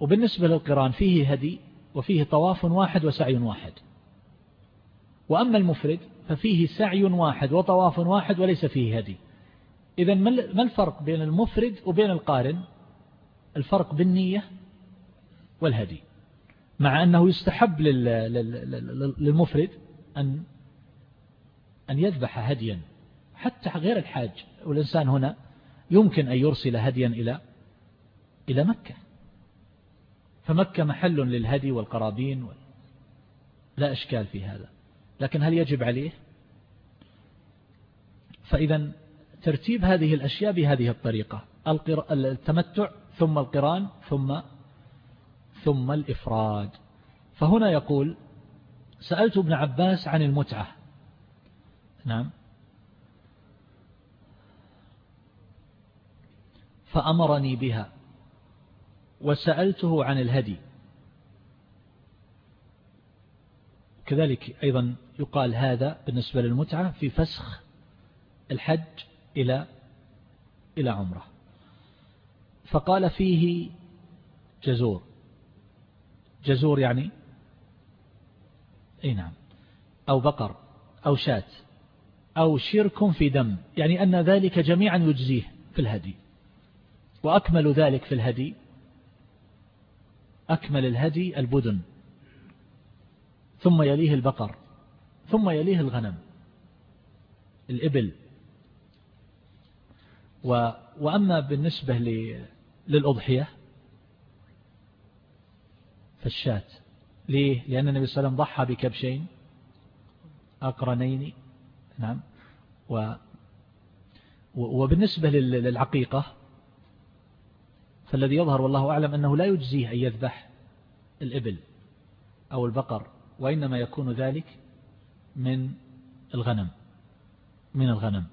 وبالنسبة للقرآن فيه هدي وفيه طواف واحد وسعي واحد. وأما المفرد ففيه سعي واحد وطواف واحد وليس فيه هدي. إذا ما الفرق بين المفرد وبين القارن؟ الفرق بالنية والهدي. مع أنه يستحب للمفرد أن أن يذبح هديا. حتى غير الحاج والإنسان هنا يمكن أن يرسل هديا إلى إلى مكة. فمكة محل للهدي والقرابين لا إشكال في هذا. لكن هل يجب عليه؟ فإذا ترتيب هذه الأشياء بهذه الطريقة. التمتع ثم القران ثم ثم الإفراد. فهنا يقول سألت ابن عباس عن المتعة. نعم. فأمرني بها. وسألته عن الهدي. كذلك أيضا يقال هذا بالنسبة للمتعة في فسخ الحج إلى إلى عمرة. فقال فيه جزور. جزور يعني إي نعم أو بقر أو شاة أو شرك في دم. يعني أن ذلك جميعا يجزيه في الهدي. وأكمل ذلك في الهدي. أكمل الهدي البدن. ثم يليه البقر. ثم يليه الغنم. الإبل. و وأما بالنسبة للأضحية فالشاة. ليه؟ لأن النبي صلى الله عليه وسلم ضحى بكبشين. أقرنين. نعم. و وبالنسبة للعقيقة فالذي يظهر والله أعلم أنه لا يجزيه أن يذبح الإبل أو البقر وإنما يكون ذلك من الغنم من الغنم.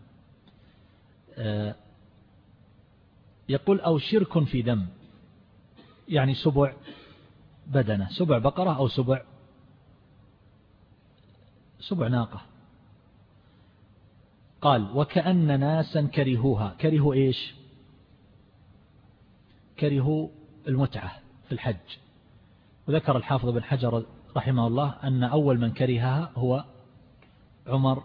آه، يقول أو شرك في دم يعني سبع بدنة سبع بقرة أو سبع سبع ناقة. قال وكأن ناسا كرهوها. كرهوا إيش؟ كرهوا المتعة في الحج. وذكر الحافظ بن حجر رحمه الله أن أول من كرهها هو عمر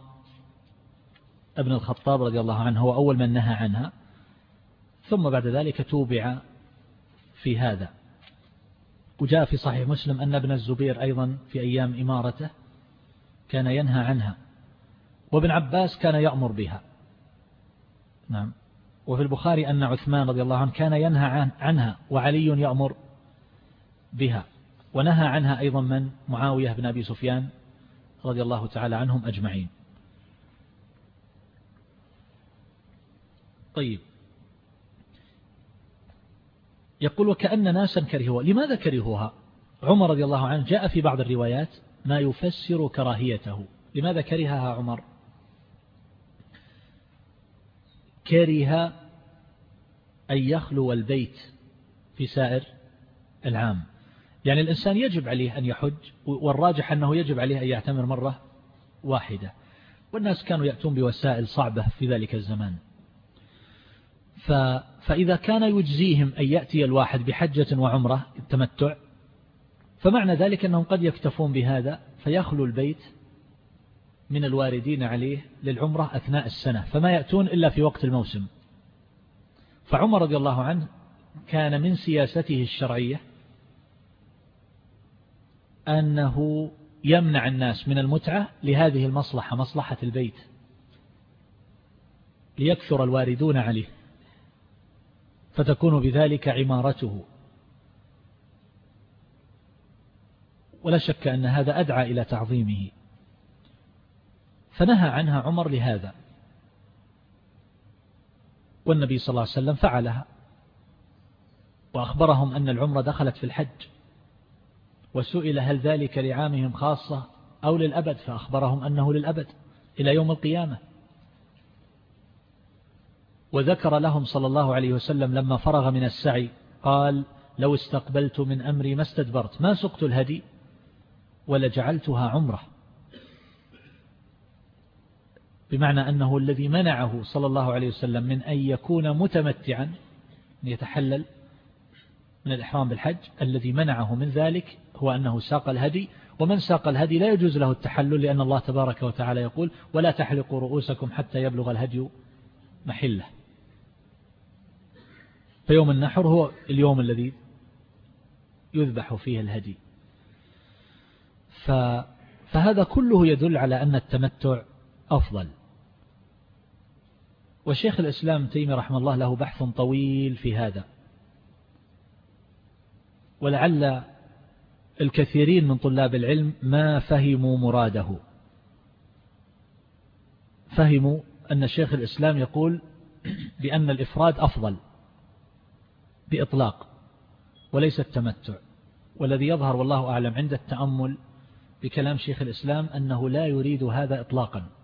ابن الخطاب رضي الله عنه هو أول من نهى عنها. ثم بعد ذلك توبع في هذا. وجاء في صحيح مسلم أن ابن الزبير أيضا في أيام إمارته كان ينهى عنها وابن عباس كان يأمر بها. نعم. وفي البخاري أن عثمان رضي الله عنه كان ينهى عنها وعلي يأمر بها. ونهى عنها أيضا من؟ معاوية بن أبي سفيان رضي الله تعالى عنهم أجمعين. طيب. يقول وكأن ناسا كرهوها لماذا كرهوها؟ عمر رضي الله عنه جاء في بعض الروايات ما يفسر كراهيته. لماذا كرهها عمر؟ كره أن يخلو البيت في سائر العام. يعني الإنسان يجب عليه أن يحج والراجح أنه يجب عليه أن يعتمر مرة واحدة. والناس كانوا يأتون بوسائل صعبة في ذلك الزمان. فإذا كان يجزيهم أن يأتي الواحد بحجة وعمرة التمتع فمعنى ذلك أنهم قد يكتفون بهذا فيخلو البيت من الواردين عليه للعمرة أثناء السنة فما يأتون إلا في وقت الموسم. فعمر رضي الله عنه كان من سياسته الشرعية أنه يمنع الناس من المتعة لهذه المصلحة مصلحة البيت ليكثر الواردون عليه. فتكون بذلك عمارته. ولا شك أن هذا أدعى إلى تعظيمه. فنهى عنها عمر لهذا. والنبي صلى الله عليه وسلم فعلها. وأخبرهم أن العمرة دخلت في الحج. وسئل هل ذلك لعامهم خاصة أو للأبد؟ فأخبرهم أنه للأبد إلى يوم القيامة. وذكر لهم صلى الله عليه وسلم لما فرغ من السعي قال لو استقبلت من أمري ما استدبرت ما سقت الهدي ولجعلتها عمرة. بمعنى أنه الذي منعه صلى الله عليه وسلم من أن يكون متمتعا أن يتحلل من الإحرام بالحج الذي منعه من ذلك هو أنه ساق الهدي ومن ساق الهدي لا يجوز له التحلل لأن الله تبارك وتعالى يقول ولا تحلقوا رؤوسكم حتى يبلغ الهدي محلة. فيوم النحر هو اليوم الذي يذبح فيه الهدي. فهذا كله يدل على أن التمتع أفضل. وشيخ الإسلام تيمي رحمه الله له بحث طويل في هذا. ولعل الكثيرين من طلاب العلم ما فهموا مراده. فهموا أن شيخ الإسلام يقول بأن الإفراد أفضل بإطلاق وليس التمتع. والذي يظهر والله أعلم عند التأمل بكلام شيخ الإسلام أنه لا يريد هذا إطلاقا.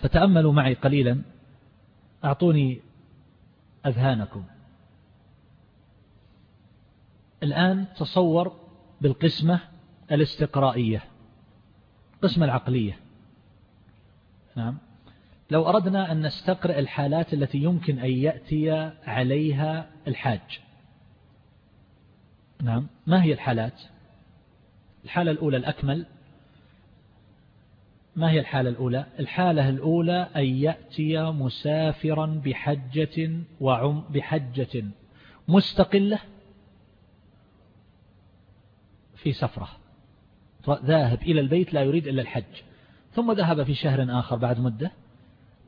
فتأملوا معي قليلا أعطوني أذهانكم. الآن تصور بالقسمة الاستقرائية قسمة العقلية. نعم. لو أردنا أن نستقرأ الحالات التي يمكن أن يأتي عليها الحاج. نعم. ما هي الحالات؟ الحالة الأولى الأكمل ما هي الحالة الأولى؟ الحالة الأولى أن يأتي مسافرا بحجة وعم بحجة مستقلة في سفرة. ذاهب إلى البيت لا يريد إلا الحج. ثم ذهب في شهر آخر بعد مدة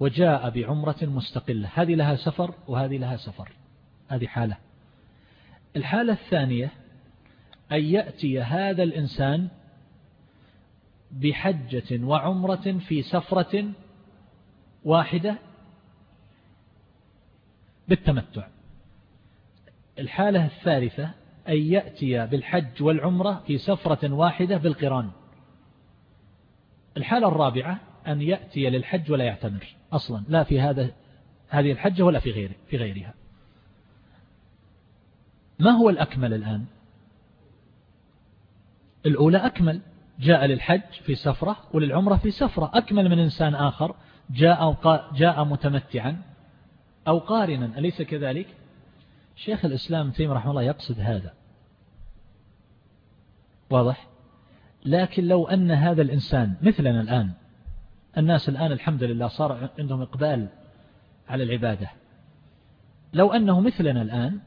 وجاء بعمرة مستقلة. هذه لها سفر وهذه لها سفر. هذه حالة. الحالة الثانية أن يأتي هذا الإنسان بحجة وعمرة في سفرة واحدة بالتمتع. الحالة الثالثة أن يأتي بالحج والعمرة في سفرة واحدة بالقران. الحالة الرابعة أن يأتي للحج ولا يعتمر أصلا لا في هذا هذه الحجة ولا في غيره في غيرها. ما هو الأكمل الآن؟ الأولى أكمل. جاء للحج في سفرة وللعمرة في سفرة. أكمل من إنسان آخر جاء, جاء متمتعا أو قارنا. أليس كذلك؟ شيخ الإسلام تيم رحمه الله يقصد هذا. واضح؟ لكن لو أن هذا الإنسان مثلنا الآن الناس الآن الحمد لله صار عندهم إقبال على العبادة. لو أنه مثلنا الآن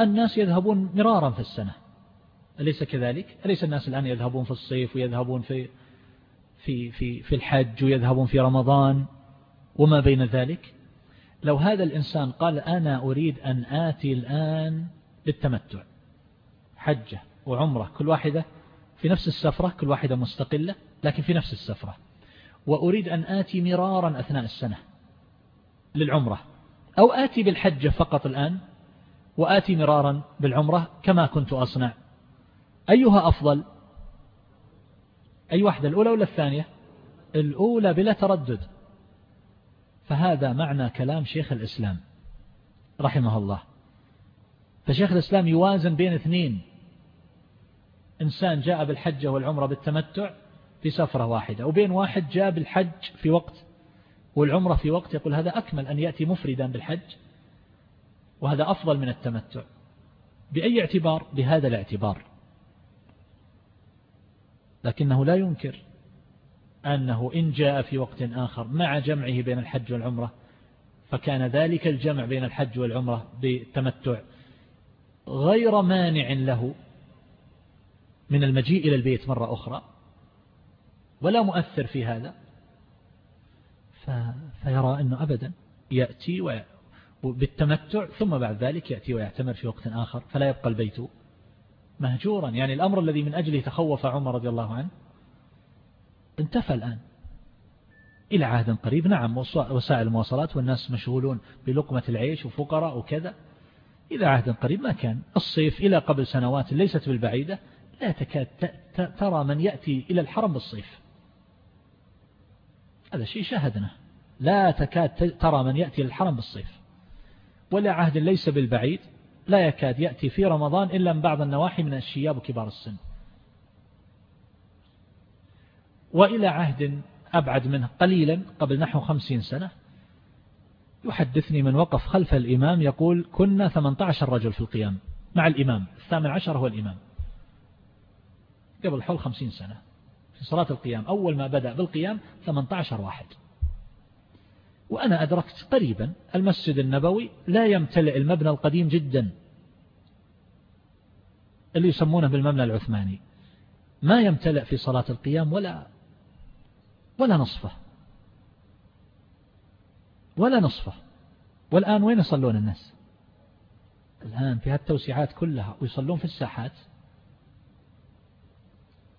الناس يذهبون مرارا في السنة. أليس كذلك؟ أليس الناس الآن يذهبون في الصيف ويذهبون في في في في الحج ويذهبون في رمضان؟ وما بين ذلك؟ لو هذا الإنسان قال أنا أريد أن آتي الآن بالتمتع حجة وعمرة كل واحدة في نفس السفرة كل واحدة مستقلة لكن في نفس السفرة وأريد أن آتي مرارا أثناء السنة للعمرة أو آتي بالحجة فقط الآن وآتي مرارا بالعمرة كما كنت أصنع. أيها أفضل؟ أي واحدة الأولى ولا الثانية؟ الأولى بلا تردد. فهذا معنى كلام شيخ الإسلام رحمه الله. فشيخ الإسلام يوازن بين اثنين. إنسان جاء بالحجة والعمرة بالتمتع في سفرة واحدة وبين واحد جاء بالحج في وقت والعمرة في وقت يقول هذا أكمل أن يأتي مفردا بالحج وهذا أفضل من التمتع. بأي اعتبار؟ بهذا الاعتبار. لكنه لا ينكر أنه إن جاء في وقت آخر مع جمعه بين الحج والعمرة فكان ذلك الجمع بين الحج والعمرة بالتمتع غير مانع له من المجيء إلى البيت مرة أخرى ولا مؤثر في هذا فيرى أنه أبدا يأتي بالتمتع ثم بعد ذلك يأتي ويعتمر في وقت آخر فلا يبقى البيت مهجورا يعني الأمر الذي من أجله تخوف عمر رضي الله عنه انتفى الآن. إلى عهد قريب نعم وسائل المواصلات والناس مشغولون بلقمة العيش وفقراء وكذا. إلى عهد قريب ما كان. الصيف إلى قبل سنوات ليست بالبعيدة لا تكاد ترى من يأتي إلى الحرم بالصيف. هذا شيء شاهدنا لا تكاد ترى من يأتي للحرم بالصيف. ولا عهد ليس بالبعيد. لا يكاد يأتي في رمضان إلا من بعض النواحي من الشياب وكبار السن. وإلى عهد أبعد منه قليلا قبل نحو خمسين سنة يحدثني من وقف خلف الإمام يقول كنا 18 رجل في القيام مع الإمام الثامن عشر هو الإمام. قبل حول خمسين سنة في صلاة القيام أول ما بدأ بالقيام 18 واحد. وأنا أدركت قريبا المسجد النبوي لا يمتلئ المبنى القديم جدا اللي يسمونه بالمبنى العثماني. ما يمتلئ في صلاة القيام ولا ولا نصفه. ولا نصفه. والآن وين يصلون الناس؟ الآن في التوسعات كلها ويصلون في الساحات.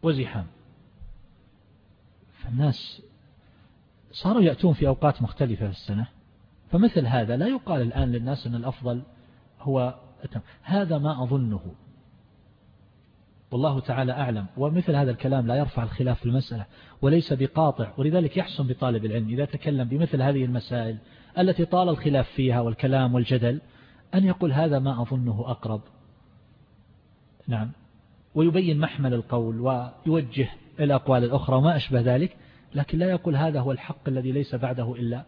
وزحام فالناس صاروا يأتون في أوقات مختلفة في السنة. فمثل هذا لا يقال الآن للناس أن الأفضل هو هذا ما أظنه. والله تعالى أعلم. ومثل هذا الكلام لا يرفع الخلاف في المسألة وليس بقاطع ولذلك يحسن بطالب العلم إذا تكلم بمثل هذه المسائل التي طال الخلاف فيها والكلام والجدل أن يقول هذا ما أظنه أقرب. نعم. ويبين محمل القول ويوجه الأقوال الأخرى وما أشبه ذلك. لكن لا يقول هذا هو الحق الذي ليس بعده إلا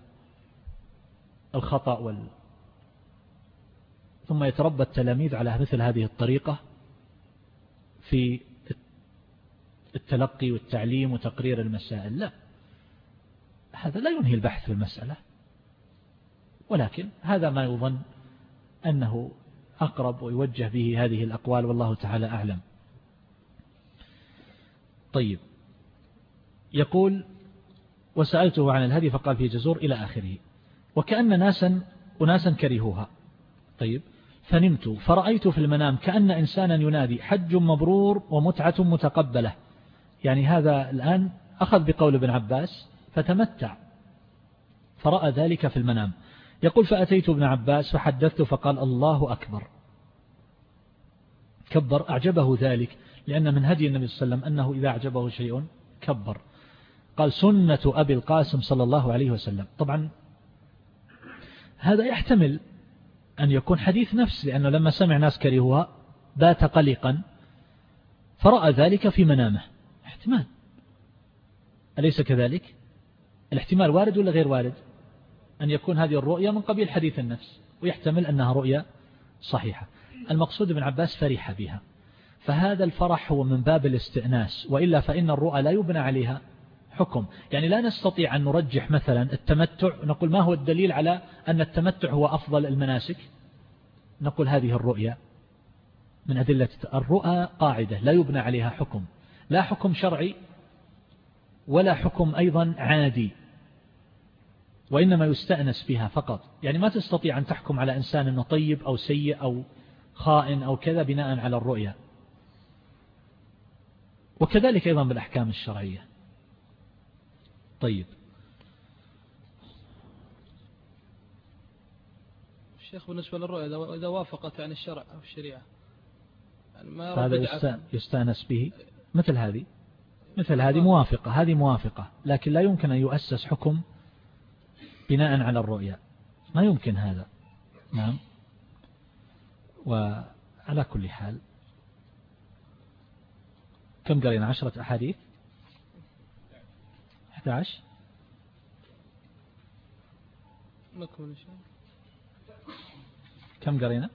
الخطأ وال ثم يتربى التلاميذ على مثل هذه الطريقة في التلقي والتعليم وتقرير المسائل. لا هذا لا ينهي البحث في المسألة. ولكن هذا ما يظن أنه أقرب ويوجه به هذه الأقوال والله تعالى أعلم. طيب يقول وسألته عن الهدي فقال في جزور إلى آخره. وكأن ناسا أناسا كرهوها. طيب فنمت فرأيت في المنام كأن إنسانا ينادي حج مبرور ومتعة متقبلة. يعني هذا الآن أخذ بقول ابن عباس فتمتع. فرأى ذلك في المنام. يقول فأتيت ابن عباس فحدثت فقال الله أكبر. كبر أعجبه ذلك لأن من هدي النبي صلى الله عليه وسلم أنه إذا أعجبه شيء كبر. قال سنة أبي القاسم صلى الله عليه وسلم. طبعا هذا يحتمل أن يكون حديث نفس لأنه لما سمع ناس كرهوها بات قلقا فرأى ذلك في منامه. احتمال. أليس كذلك؟ الاحتمال وارد ولا غير وارد؟ أن يكون هذه الرؤية من قبيل حديث النفس ويحتمل أنها رؤية صحيحة. المقصود ابن عباس فرح بها. فهذا الفرح هو من باب الاستئناس وإلا فإن الرؤى لا يبنى عليها. حكم. يعني لا نستطيع أن نرجح مثلا التمتع. نقول ما هو الدليل على أن التمتع هو أفضل المناسك؟ نقول هذه الرؤية من أدلة الرؤى قاعدة. لا يبنى عليها حكم. لا حكم شرعي ولا حكم أيضا عادي. وإنما يستأنس بها فقط. يعني ما تستطيع أن تحكم على إنسان أنه طيب أو سيء أو خائن أو كذا بناء على الرؤية وكذلك أيضا بالأحكام الشرعية. طيب. الشيخ بالنسبة للرؤية إذا وافقت عن الشرع أو الشريعة يعني ما هذا يستأنس به. مثل هذه مثل هذه موافقة هذه موافقة لكن لا يمكن أن يؤسس حكم بناء على الرؤيا ما يمكن هذا. نعم. وعلى كل حال كم قرينا؟ عشرة أحاديث؟ 11 نكمل إن شاء الله كم قرينا؟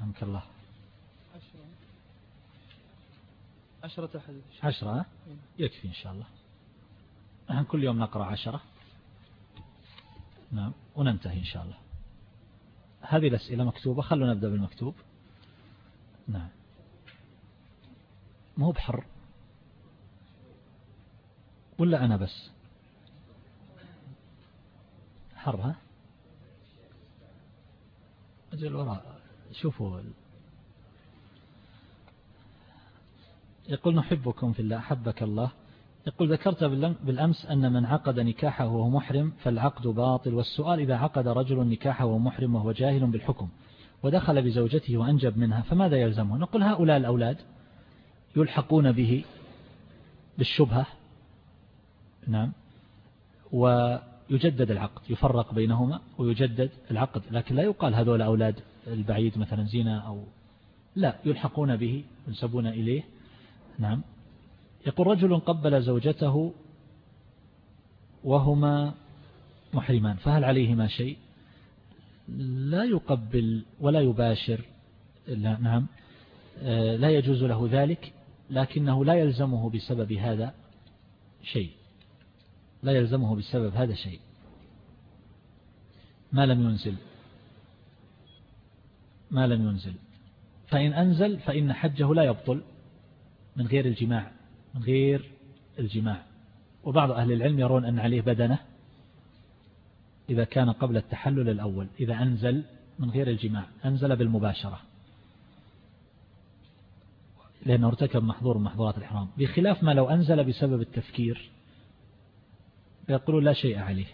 رحمك الله. عشرة. عشرة أحاديث عشرة يكفي إن شاء الله. نحن كل يوم نقرأ عشرة. نعم وننتهي إن شاء الله. هذه الأسئلة مكتوبة خلونا نبدأ بالمكتوب. نعم. ما هو بحر. ولا أنا بس. حر ها؟ أجل وراء شوفوا يقول نحبكم في الله أحبك الله. يقول ذكرت بالأمس أن من عقد نكاحه وهو محرم فالعقد باطل والسؤال إذا عقد رجل نكاحه وهو محرم وهو جاهل بالحكم ودخل بزوجته وأنجب منها فماذا يلزمه؟ نقول هؤلاء الأولاد يلحقون به بالشبهة. نعم. ويجدد العقد يفرق بينهما ويجدد العقد. لكن لا يقال هذول أولاد البعيد مثلا زنا أو لا يلحقون به ينسبون إليه. نعم. يقول رجل قبل زوجته وهما محرمان فهل عليهما شيء؟ لا يقبل ولا يباشر. لا نعم. آه، لا يجوز له ذلك. لكنه لا يلزمه بسبب هذا شيء. لا يلزمه بسبب هذا شيء. ما لم ينزل. ما لم ينزل. فإن أنزل فإن حجه لا يبطل من غير الجماع من غير الجماع. وبعض أهل العلم يرون أن عليه بدنة إذا كان قبل التحلل الأول إذا أنزل من غير الجماع أنزل بالمباشرة. لأنه ارتكب محظور من محظورات الإحرام. بخلاف ما لو أنزل بسبب التفكير يقولون لا شيء عليه.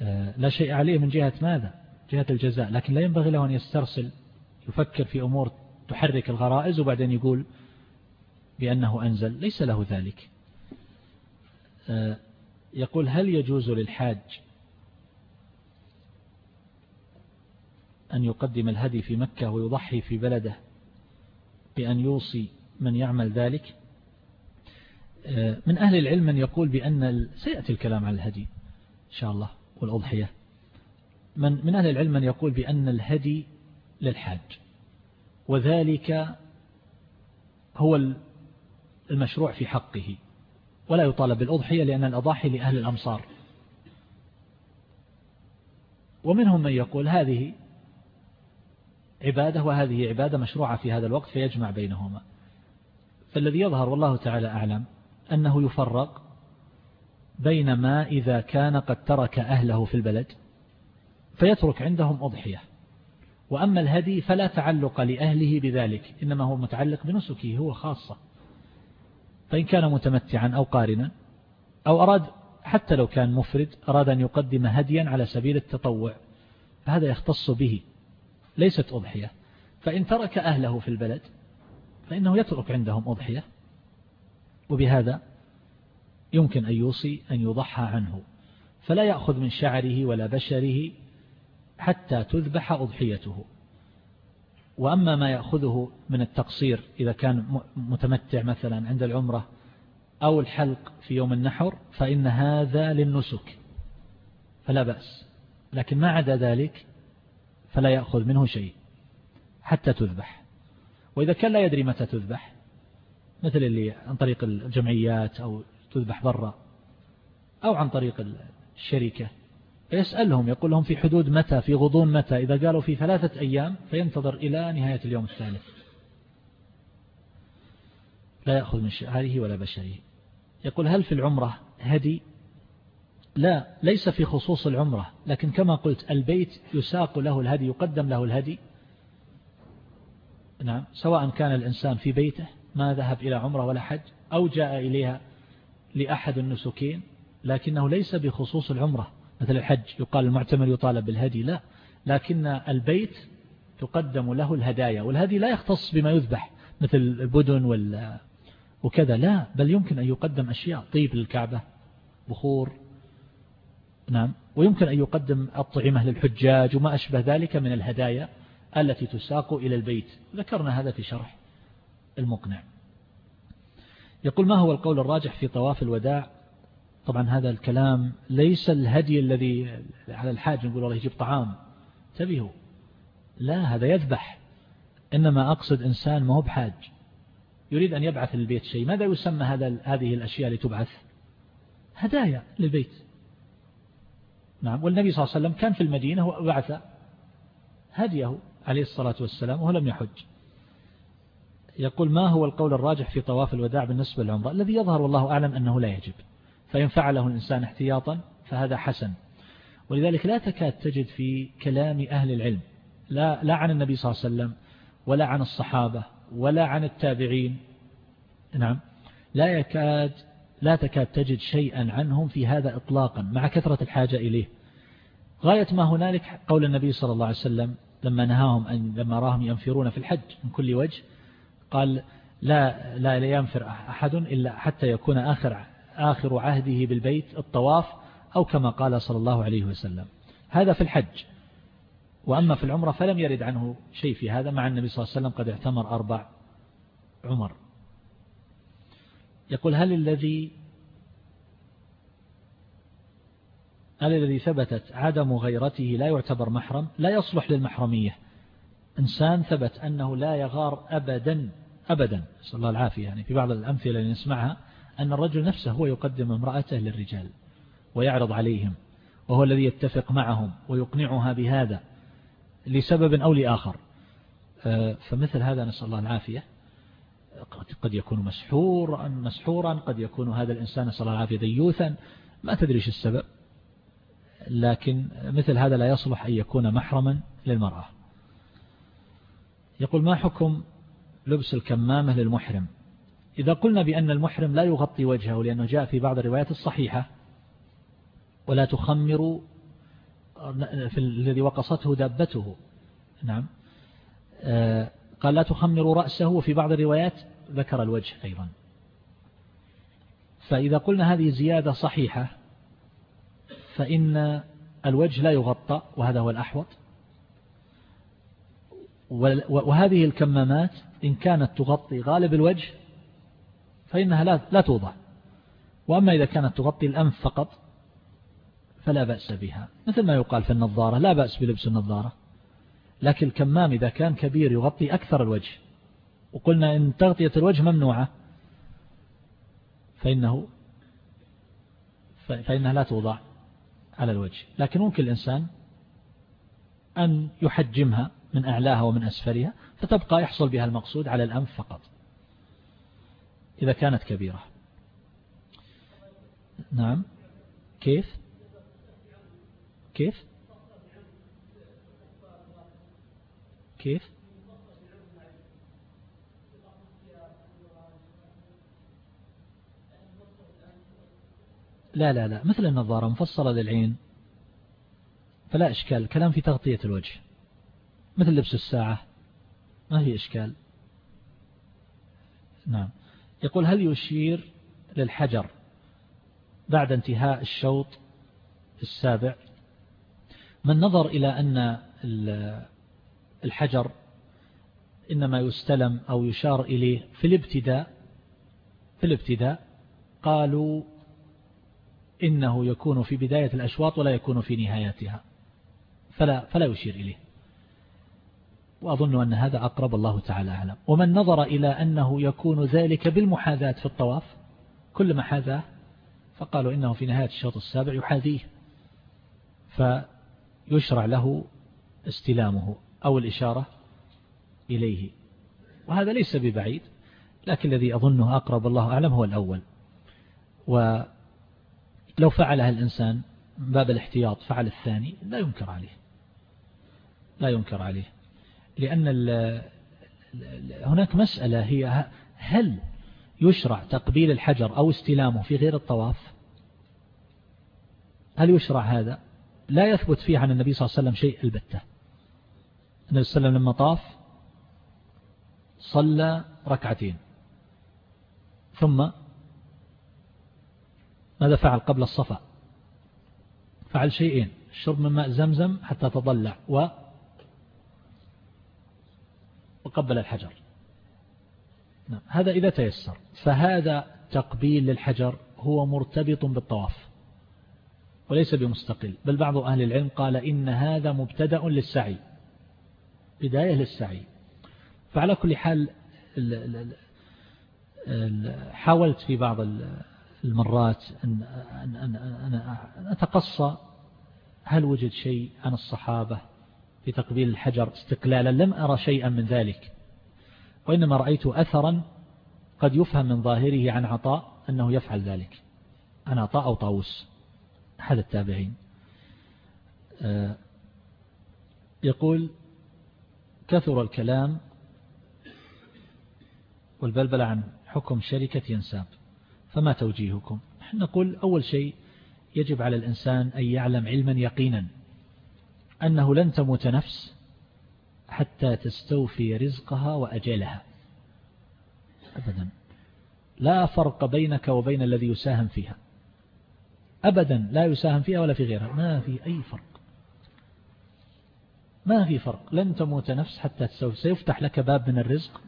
آه، لا شيء عليه من جهة ماذا؟ جهة الجزاء. لكن لا ينبغي له أن يسترسل يفكر في أمور تحرك الغرائز وبعدين يقول بأنه أنزل. ليس له ذلك. آه، يقول هل يجوز للحاج أن يقدم الهدي في مكة ويضحي في بلده بأن يوصي من يعمل ذلك. آه، من أهل العلم من يقول بأن سيأتي الكلام على الهدي إن شاء الله والأضحية. من, من أهل العلم من يقول بأن الهدي للحاج وذلك هو المشروع في حقه ولا يطالب بالأضحية لأن الأضاحي لأهل الأمصار. ومنهم من يقول هذه عبادة وهذه عبادة مشروعة في هذا الوقت فيجمع بينهما. فالذي يظهر والله تعالى أعلم أنه يفرق بين ما إذا كان قد ترك أهله في البلد فيترك عندهم أضحية. وأما الهدي فلا تعلق لأهله بذلك إنما هو متعلق بنسكه هو خاصة. فإن كان متمتعا أو قارنا أو أراد حتى لو كان مفرد أراد أن يقدم هديا على سبيل التطوع فهذا يختص به. ليست أضحية. فإن ترك أهله في البلد فإنه يترك عندهم أضحية. وبهذا يمكن أن يوصي أن يضحى عنه. فلا يأخذ من شعره ولا بشره حتى تذبح أضحيته. وأما ما يأخذه من التقصير إذا كان متمتع مثلا عند العمرة أو الحلق في يوم النحر فإن هذا للنسك. فلا بأس. لكن ما عدا ذلك فلا يأخذ منه شيء حتى تذبح. وإذا كان لا يدري متى تذبح مثل اللي عن طريق الجمعيات أو تذبح برا أو عن طريق الشركة فيسألهم يقول لهم في حدود متى في غضون متى؟ إذا قالوا في ثلاثة أيام فينتظر إلى نهاية اليوم الثالث. لا يأخذ من شعاره ولا بشره يقول هل في العمرة هدي؟ لا ليس في خصوص العمرة لكن كما قلت البيت يساق له الهدي يقدم له الهدي. نعم سواء كان الإنسان في بيته ما ذهب إلى عمرة ولا حج أو جاء إليها لأحد النسكين لكنه ليس بخصوص العمرة. مثل الحج يقال المعتمر يطالب بالهدي لا. لكن البيت تقدم له الهدايا والهدي لا يختص بما يذبح مثل البدن وكذا لا. بل يمكن أن يقدم أشياء طيب للكعبة بخور نعم. ويمكن أن يقدم الطعمة للحجاج وما أشبه ذلك من الهدايا التي تساق إلى البيت. ذكرنا هذا في شرح المقنع. يقول ما هو القول الراجح في طواف الوداع؟ طبعا هذا الكلام ليس الهدي الذي على الحاج نقول والله يجيب طعام. انتبهوا. لا هذا يذبح. إنما أقصد إنسان ما هو بحاج. يريد أن يبعث للبيت شيء. ماذا يسمى هذا هذه الأشياء لتبعث؟ هدايا للبيت. نعم والنبي صلى الله عليه وسلم كان في المدينة وبعث هديه عليه الصلاة والسلام وهو لم يحج. يقول ما هو القول الراجح في طواف الوداع بالنسبة للعمرة؟ الذي يظهر والله أعلم أنه لا يجب. فإن فعله الإنسان احتياطا فهذا حسن. ولذلك لا تكاد تجد في كلام أهل العلم لا, لا عن النبي صلى الله عليه وسلم ولا عن الصحابة ولا عن التابعين. نعم لا يكاد لا تكاد تجد شيئا عنهم في هذا إطلاقا مع كثرة الحاجة إليه. غاية ما هنالك قول النبي صلى الله عليه وسلم لما نهاهم أن لما راهم ينفرون في الحج من كل وجه قال لا لا ينفر أحد إلا حتى يكون آخر آخر عهده بالبيت الطواف أو كما قال صلى الله عليه وسلم. هذا في الحج. وأما في العمرة فلم يرد عنه شيء في هذا مع النبي صلى الله عليه وسلم قد اعتمر أربع عمر. يقول هل الذي هل الذي ثبتت عدم غيرته لا يعتبر محرم؟ لا يصلح للمحرمية. إنسان ثبت أنه لا يغار أبدا أبدا صلى الله العافية يعني في بعض الأمثلة اللي نسمعها أن الرجل نفسه هو يقدم امرأته للرجال ويعرض عليهم وهو الذي يتفق معهم ويقنعها بهذا لسبب أو لآخر. آه، فمثل هذا نسأل الله العافية. قد يكون مسحورا مسحورا قد يكون هذا الإنسان نسأل الله العافية ديوثا. ما تدري إيش السبب لكن مثل هذا لا يصلح أن يكون محرما للمرأة. يقول ما حكم لبس الكمامة للمحرم؟ إذا قلنا بأن المحرم لا يغطي وجهه لأنه جاء في بعض الروايات الصحيحة ولا تخمر في الذي وقصته دابته. نعم. آه، قال لا تخمر رأسه وفي بعض الروايات. ذكر الوجه أيضا. فإذا قلنا هذه زيادة صحيحة فإن الوجه لا يغطى وهذا هو الأحوط. وهذه الكمامات إن كانت تغطي غالب الوجه فإنها لا لا توضع. وأما إذا كانت تغطي الأنف فقط فلا بأس بها. مثل ما يقال في النظارة لا بأس بلبس النظارة. لكن الكمام إذا كان كبير يغطي أكثر الوجه. وقلنا إن تغطية الوجه ممنوعة فإنه فإنها لا توضع على الوجه. لكن ممكن الإنسان أن يحجمها من أعلاها ومن أسفلها فتبقى يحصل بها المقصود على الأنف فقط إذا كانت كبيرة. نعم. كيف؟ كيف؟ كيف؟ لا لا لا مثل النظارة مفصلة للعين فلا إشكال الكلام في تغطية الوجه مثل لبس الساعة ما في إشكال. نعم. يقول هل يشير للحجر بعد انتهاء الشوط السابع؟ من نظر إلى أن الحجر إنما يستلم أو يشار إليه في الابتداء في الابتداء قالوا إنه يكون في بداية الأشواط ولا يكون في نهاياتها فلا, فلا يشير إليه. وأظن أن هذا أقرب الله تعالى أعلم. ومن نظر إلى أنه يكون ذلك بالمحاذاة في الطواف كل محاذاة فقالوا إنه في نهاية الشوط السابع يحاذيه فيشرع له استلامه. أو الإشارة إليه. وهذا ليس ببعيد لكن الذي أظنه أقرب الله أعلم هو الأول. ولو فعلها الإنسان باب الاحتياط فعل الثاني لا ينكر عليه. لا ينكر عليه. لأن هناك مسألة هي هل يشرع تقبيل الحجر أو استلامه في غير الطواف؟ هل يشرع هذا؟ لا يثبت فيه عن النبي صلى الله عليه وسلم شيء البتة. النبي صلى الله عليه وسلم لما طاف صلى ركعتين. ثم ماذا فعل قبل الصفا؟ فعل شيئين الشرب من ماء زمزم حتى تضلع و وقبل الحجر. نعم هذا إذا تيسر. فهذا تقبيل للحجر هو مرتبط بالطواف وليس بمستقل. بل بعض أهل العلم قال إن هذا مبتدأ للسعي. بداية للسعي. فعلى كل حال حاولت في بعض المرات أن, أن, أن, أن أتقصى هل وجد شيء عن الصحابة في تقبيل الحجر استقلالا؟ لم أرى شيئا من ذلك. وإنما رأيت أثرا قد يفهم من ظاهره عن عطاء أنه يفعل ذلك. عن عطاء أو طاووس؟ أحد التابعين. آه، يقول كثر الكلام والبلبل عن حكم شركة ينساب. فما توجيهكم؟ نقول أول شيء يجب على الإنسان أن يعلم علما يقينا أنه لن تموت نفس حتى تستوفي رزقها وأجلها. أبدا. لا فرق بينك وبين الذي يساهم فيها. أبدا. لا يساهم فيها ولا في غيرها. ما في أي فرق. ما في فرق. لن تموت نفس حتى تستوفي سيفتح لك باب من الرزق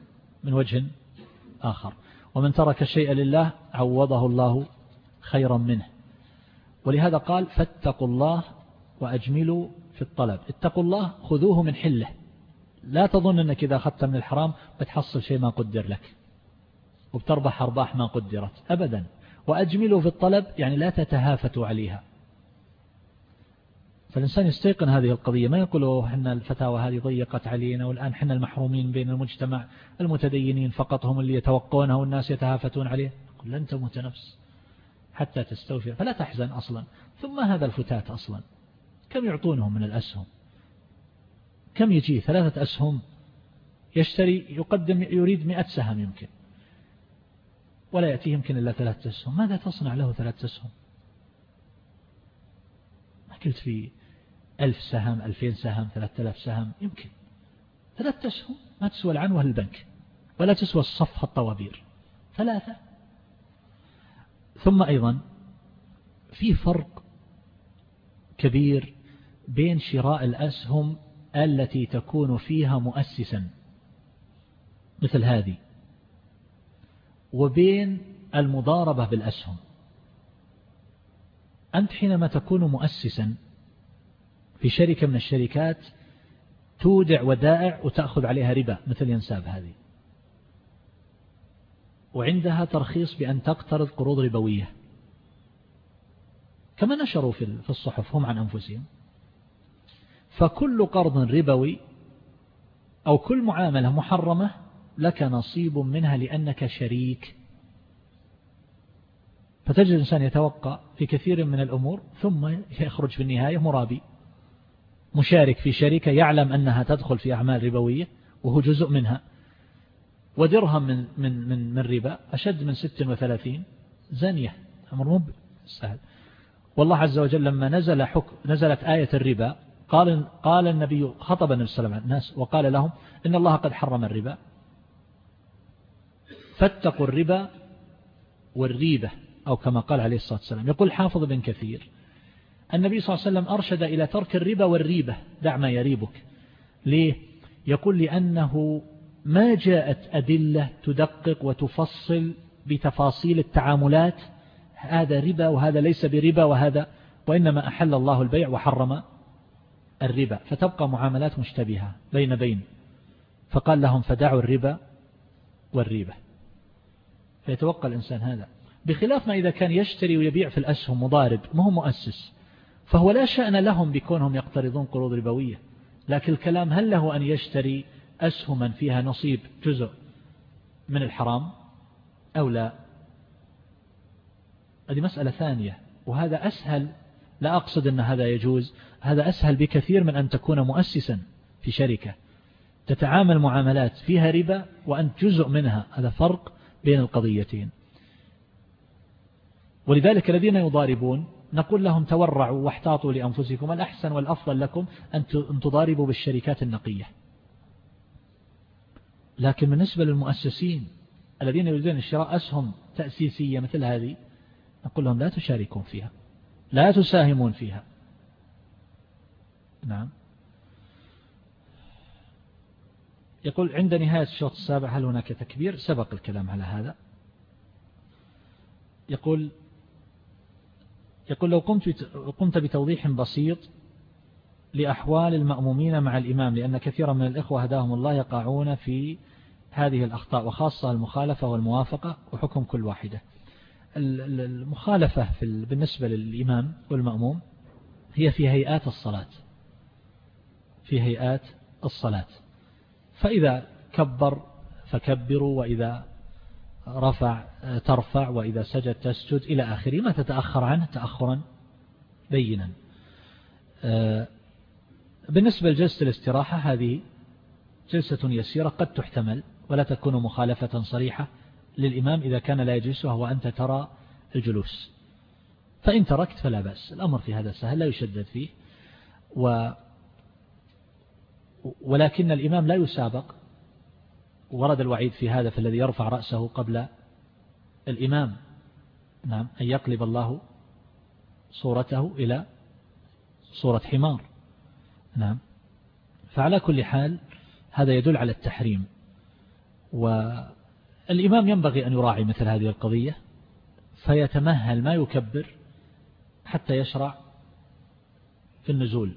من وجه آخر. ومن ترك الشيء لله عوضه الله خيرا منه. ولهذا قال فاتقوا الله وأجملوا في الطلب. اتقوا الله خذوه من حله. لا تظن أنك إذا أخذت من الحرام بتحصل شيء ما قدر لك. وبتربح أرباح ما قدرت. أبدا. وأجملوا في الطلب يعني لا تتهافتوا عليها. فالإنسان يستيقن هذه القضية ما يقول حنا الفتاوى هذه ضيقت علينا والآن حنا المحرومين بين المجتمع المتدينين فقط هم اللي يتوقونها والناس يتهافتون عليه. قل لن تموت نفس حتى تستوفي فلا تحزن أصلا. ثم هذا الفتات أصلا كم يعطونهم من الأسهم؟ كم يجي ثلاثة أسهم يشتري يقدم يريد مئة سهم يمكن ولا يأتيه يمكن إلا ثلاثة أسهم. ماذا تصنع له ثلاثة أسهم؟ قلت في ألف سهم ألفين سهم ثلاثة ألاف سهم يمكن. ثلاثة أسهم ما تسوى العنوة للبنك ولا تسوى الصفحة الطوابير. ثلاثة. ثم أيضا في فرق كبير بين شراء الأسهم التي تكون فيها مؤسسا مثل هذه وبين المضاربة بالأسهم. أنت حينما تكون مؤسسا في شركة من الشركات تودع ودائع وتأخذ عليها ربا مثل ينساب هذه. وعندها ترخيص بأن تقترض قروض ربوية. كما نشروا في الصحف هم عن أنفسهم. فكل قرض ربوي أو كل معاملة محرمة لك نصيب منها لأنك شريك. فتجد الإنسان يتوقع في كثير من الأمور ثم يخرج في النهاية مرابي. مشارك في شركة يعلم أنها تدخل في أعمال ربوية وهو جزء منها. ودرهم من من من من ربا أشد من 36 زانية. أمر مو سهل. والله عز وجل لما نزل حكم نزلت آية الربا قال قال النبي خطب النبي صلى الله عليه وسلم الناس وقال لهم إن الله قد حرم الربا. فاتقوا الربا والريبة أو كما قال عليه الصلاة والسلام. يقول حافظ بن كثير النبي صلى الله عليه وسلم أرشد إلى ترك الربا والريبة دع ما يريبك. ليه؟ يقول لأنه ما جاءت أدلة تدقق وتفصل بتفاصيل التعاملات هذا ربا وهذا ليس بربا وهذا وإنما أحل الله البيع وحرم الربا فتبقى معاملات مشتبهة بين بين. فقال لهم فدعوا الربا والريبة. فيتوقع الإنسان هذا. بخلاف ما إذا كان يشتري ويبيع في الأسهم مضارب ما هو مؤسس؟ فهو لا شأن لهم بكونهم يقترضون قروض ربوية لكن الكلام هل له أن يشتري أسهما فيها نصيب جزء من الحرام أو لا؟ هذه مسألة ثانية وهذا أسهل لا أقصد أن هذا يجوز هذا أسهل بكثير من أن تكون مؤسسا في شركة تتعامل معاملات فيها ربا وأنت جزء منها هذا فرق بين القضيتين. ولذلك الذين يضاربون نقول لهم تورعوا واحتاطوا لأنفسكم الأحسن والأفضل لكم أن تضاربوا بالشركات النقية. لكن بالنسبة للمؤسسين الذين يريدون شراء أسهم تأسيسية مثل هذه نقول لهم لا تشاركون فيها لا تساهمون فيها. نعم. يقول عند نهاية الشوط السابع هل هناك تكبير؟ سبق الكلام على هذا. يقول يقول لو قمت قمت بتوضيح بسيط لأحوال المأمومين مع الإمام لأن كثيرا من الإخوة هداهم الله يقعون في هذه الأخطاء وخاصة المخالفة والموافقة وحكم كل واحدة. المخالفة بالنسبة للإمام والمأموم هي في هيئات الصلاة. في هيئات الصلاة. فإذا كبر فكبروا وإذا رفع ترفع وإذا سجد تسجد إلى آخره. ما تتأخر عنه؟ تأخرا بينا. آه، بالنسبة لجلسة الاستراحة هذه جلسة يسيرة قد تحتمل ولا تكون مخالفة صريحة للإمام إذا كان لا يجلسها وأنت ترى الجلوس. فإن تركت فلا بأس. الأمر في هذا سهل لا يشدد فيه و ولكن الإمام لا يسابق ورد الوعيد في هذا في الذي يرفع رأسه قبل الإمام نعم أن يقلب الله صورته إلى صورة حمار نعم. فعلى كل حال هذا يدل على التحريم والإمام ينبغي أن يراعي مثل هذه القضية فيتمهل ما يكبر حتى يشرع في النزول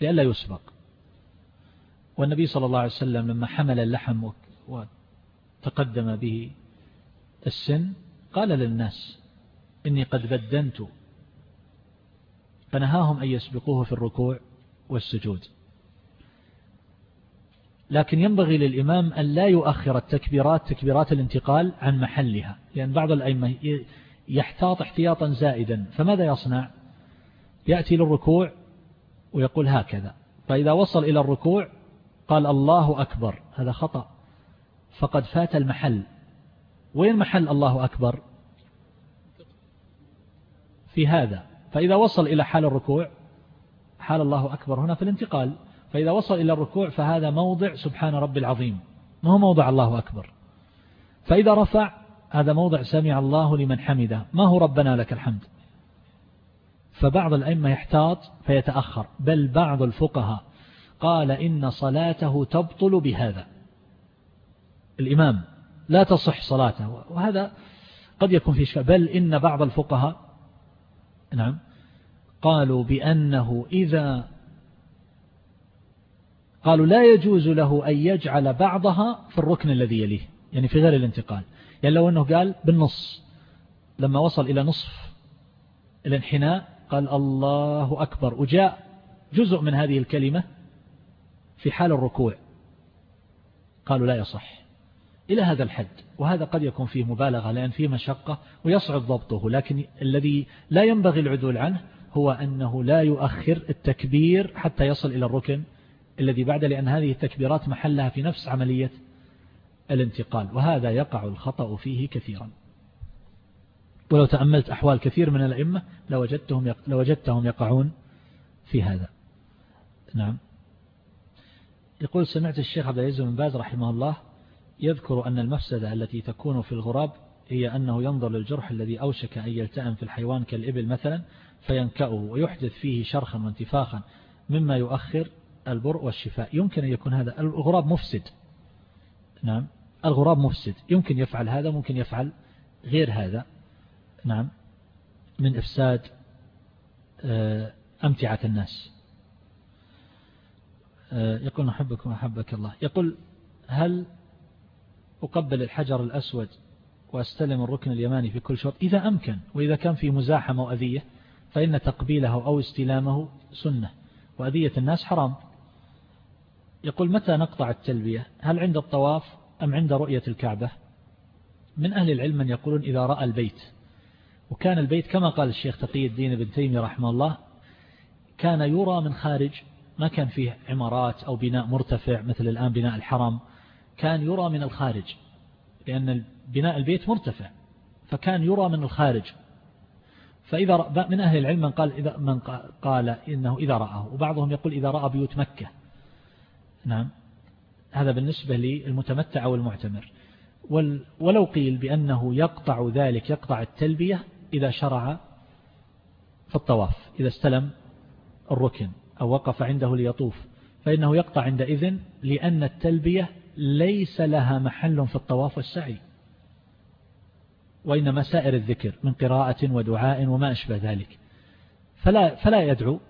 لئلا يسبق. والنبي صلى الله عليه وسلم لما حمل اللحم وتقدم به السن قال للناس إني قد بدنت. فنهاهم أن يسبقوه في الركوع والسجود. لكن ينبغي للإمام أن لا يؤخر التكبيرات تكبيرات الانتقال عن محلها لأن بعض الأئمة يحتاط احتياطا زائدا. فماذا يصنع؟ يأتي للركوع ويقول هكذا. فإذا وصل إلى الركوع قال الله أكبر. هذا خطأ. فقد فات المحل. وين محل الله أكبر؟ في هذا. فإذا وصل إلى حال الركوع حال الله أكبر هنا في الانتقال. فإذا وصل إلى الركوع فهذا موضع سبحان رب العظيم. ما هو موضع الله أكبر؟ فإذا رفع هذا موضع سمع الله لمن حمده. ما هو ربنا لك الحمد؟ فبعض الأئمة يحتاط فيتأخر. بل بعض الفقهاء قال إن صلاته تبطل بهذا. الإمام لا تصح صلاته وهذا قد يكون في شيء بل إن بعض الفقهاء نعم قالوا بأنه إذا قالوا لا يجوز له أن يجعل بعضها في الركن الذي يليه يعني في غير الانتقال. يعني لو أنه قال بالنص لما وصل إلى نصف الانحناء قال الله أكبر. وجاء جزء من هذه الكلمة في حال الركوع. قالوا لا يصح. إلى هذا الحد وهذا قد يكون فيه مبالغة لأن فيه مشقة ويصعب ضبطه. لكن الذي لا ينبغي العدول عنه هو أنه لا يؤخر التكبير حتى يصل إلى الركن الذي بعد لأن هذه التكبيرات محلها في نفس عملية الانتقال. وهذا يقع الخطأ فيه كثيرا. ولو تأملت أحوال كثير من الأئمة لوجدتهم, لوجدتهم يقعون في هذا. نعم. يقول سمعت الشيخ عبد العزيز بن باز رحمه الله يذكر أن المفسدة التي تكون في الغراب هي أنه ينظر للجرح الذي أوشك أن يلتئم في الحيوان كالإبل مثلا فينكأه ويحدث فيه شرخا وانتفاخا مما يؤخر البرء والشفاء. يمكن أن يكون هذا. الغراب مفسد. نعم. الغراب مفسد. يمكن يفعل هذا ممكن يفعل غير هذا. نعم. من إفساد آه، أمتعة الناس. يقول نحبكم وحبك الله. يقول هل أقبل الحجر الأسود وأستلم الركن اليماني في كل شوط إذا أمكن وإذا كان في مزاحمة وأذية فإن تقبيله أو استلامه سنة. وأذية الناس حرام. يقول متى نقطع التلبية؟ هل عند الطواف أم عند رؤية الكعبة؟ من أهل العلم من يقولون إذا رأى البيت. وكان البيت كما قال الشيخ تقي الدين بن تيمية رحمه الله كان يرى من خارج ما كان فيه عمارات أو بناء مرتفع مثل الآن بناء الحرم كان يرى من الخارج لأن بناء البيت مرتفع فكان يرى من الخارج. فإذا من أهل العلم من قال إذا من قال إنه إذا رآه وبعضهم يقول إذا رأى بيوت مكة. نعم. هذا بالنسبة للمتمتع والمعتمر. ولو قيل بأنه يقطع ذلك يقطع التلبية إذا شرع في الطواف إذا استلم الركن. أو وقف عنده ليطوف فإنه يقطع عندئذ لأن التلبية ليس لها محل في الطواف والسعي وإنما سائر الذكر من قراءة ودعاء وما أشبه ذلك. فلا, فلا يدعو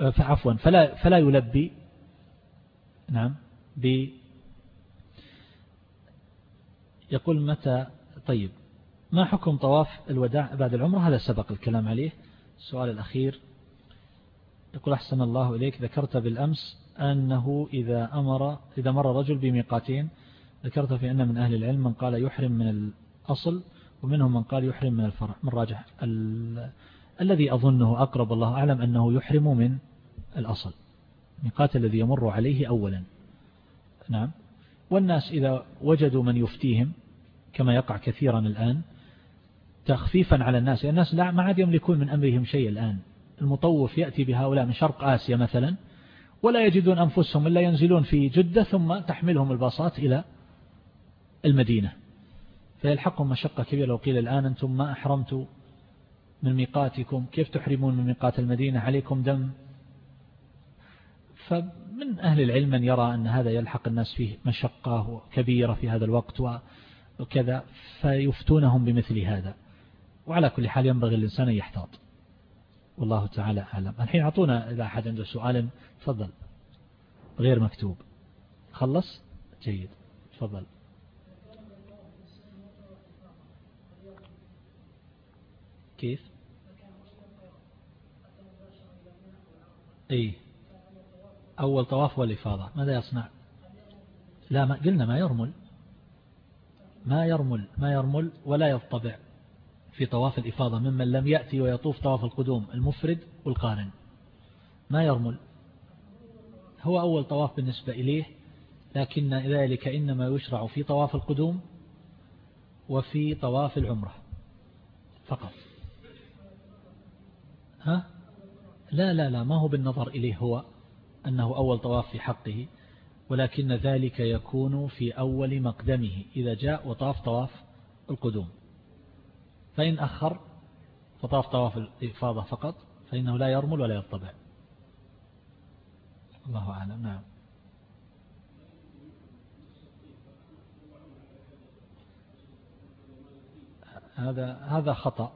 فعفوا فلا, فلا يلبي نعم ب يقول متى طيب ما حكم طواف الوداع بعد العمرة؟ هذا سبق الكلام عليه. السؤال الأخير. يقول أحسن الله إليك ذكرت بالأمس أنه إذا أمر إذا مر رجل بميقاتين ذكرت في أن من أهل العلم من قال يحرم من الأصل ومنهم من قال يحرم من الفرع من راجح. الذي أظنه أقرب الله أعلم أنه يحرم من الأصل. ميقات الذي يمر عليه أولا. نعم. والناس إذا وجدوا من يفتيهم كما يقع كثيرا الآن تخفيفا على الناس. الناس لا ما عاد يملكون من أمرهم شيء الآن. المطوف يأتي بهؤلاء من شرق آسيا مثلا ولا يجدون أنفسهم إلا ينزلون في جدة ثم تحملهم الباصات إلى المدينة. فيلحقهم مشقة كبيرة. لو قيل الآن أنتم ما أحرمتوا من ميقاتكم كيف تحرمون من ميقات المدينة؟ عليكم دم. فمن أهل العلم من يرى أن هذا يلحق الناس فيه مشقة كبيرة في هذا الوقت وكذا فيفتونهم بمثل هذا. وعلى كل حال ينبغي الإنسان أن يحتاط. والله تعالى أعلم. الحين أعطونا إذا أحد عنده سؤال تفضل. غير مكتوب. خلص؟ جيد. تفضل. كيف؟ أي أول طواف والإفاضة. ماذا يصنع؟ لا ما قلنا ما يرمل. ما يرمل. ما يرمل ولا يطبع. في طواف الإفاضة ممن لم يأتي ويطوف طواف القدوم المفرد والقارن. ما يرمل؟ هو أول طواف بالنسبة إليه لكن ذلك إنما يشرع في طواف القدوم وفي طواف العمرة فقط. ها؟ لا لا لا ما هو بالنظر إليه هو أنه أول طواف في حقه ولكن ذلك يكون في أول مقدمه إذا جاء وطاف طواف القدوم. فإن أخر فطاف طواف الإفاضة فقط فإنه لا يرمل ولا يطبع. الله أعلم. نعم. هذا هذا خطأ.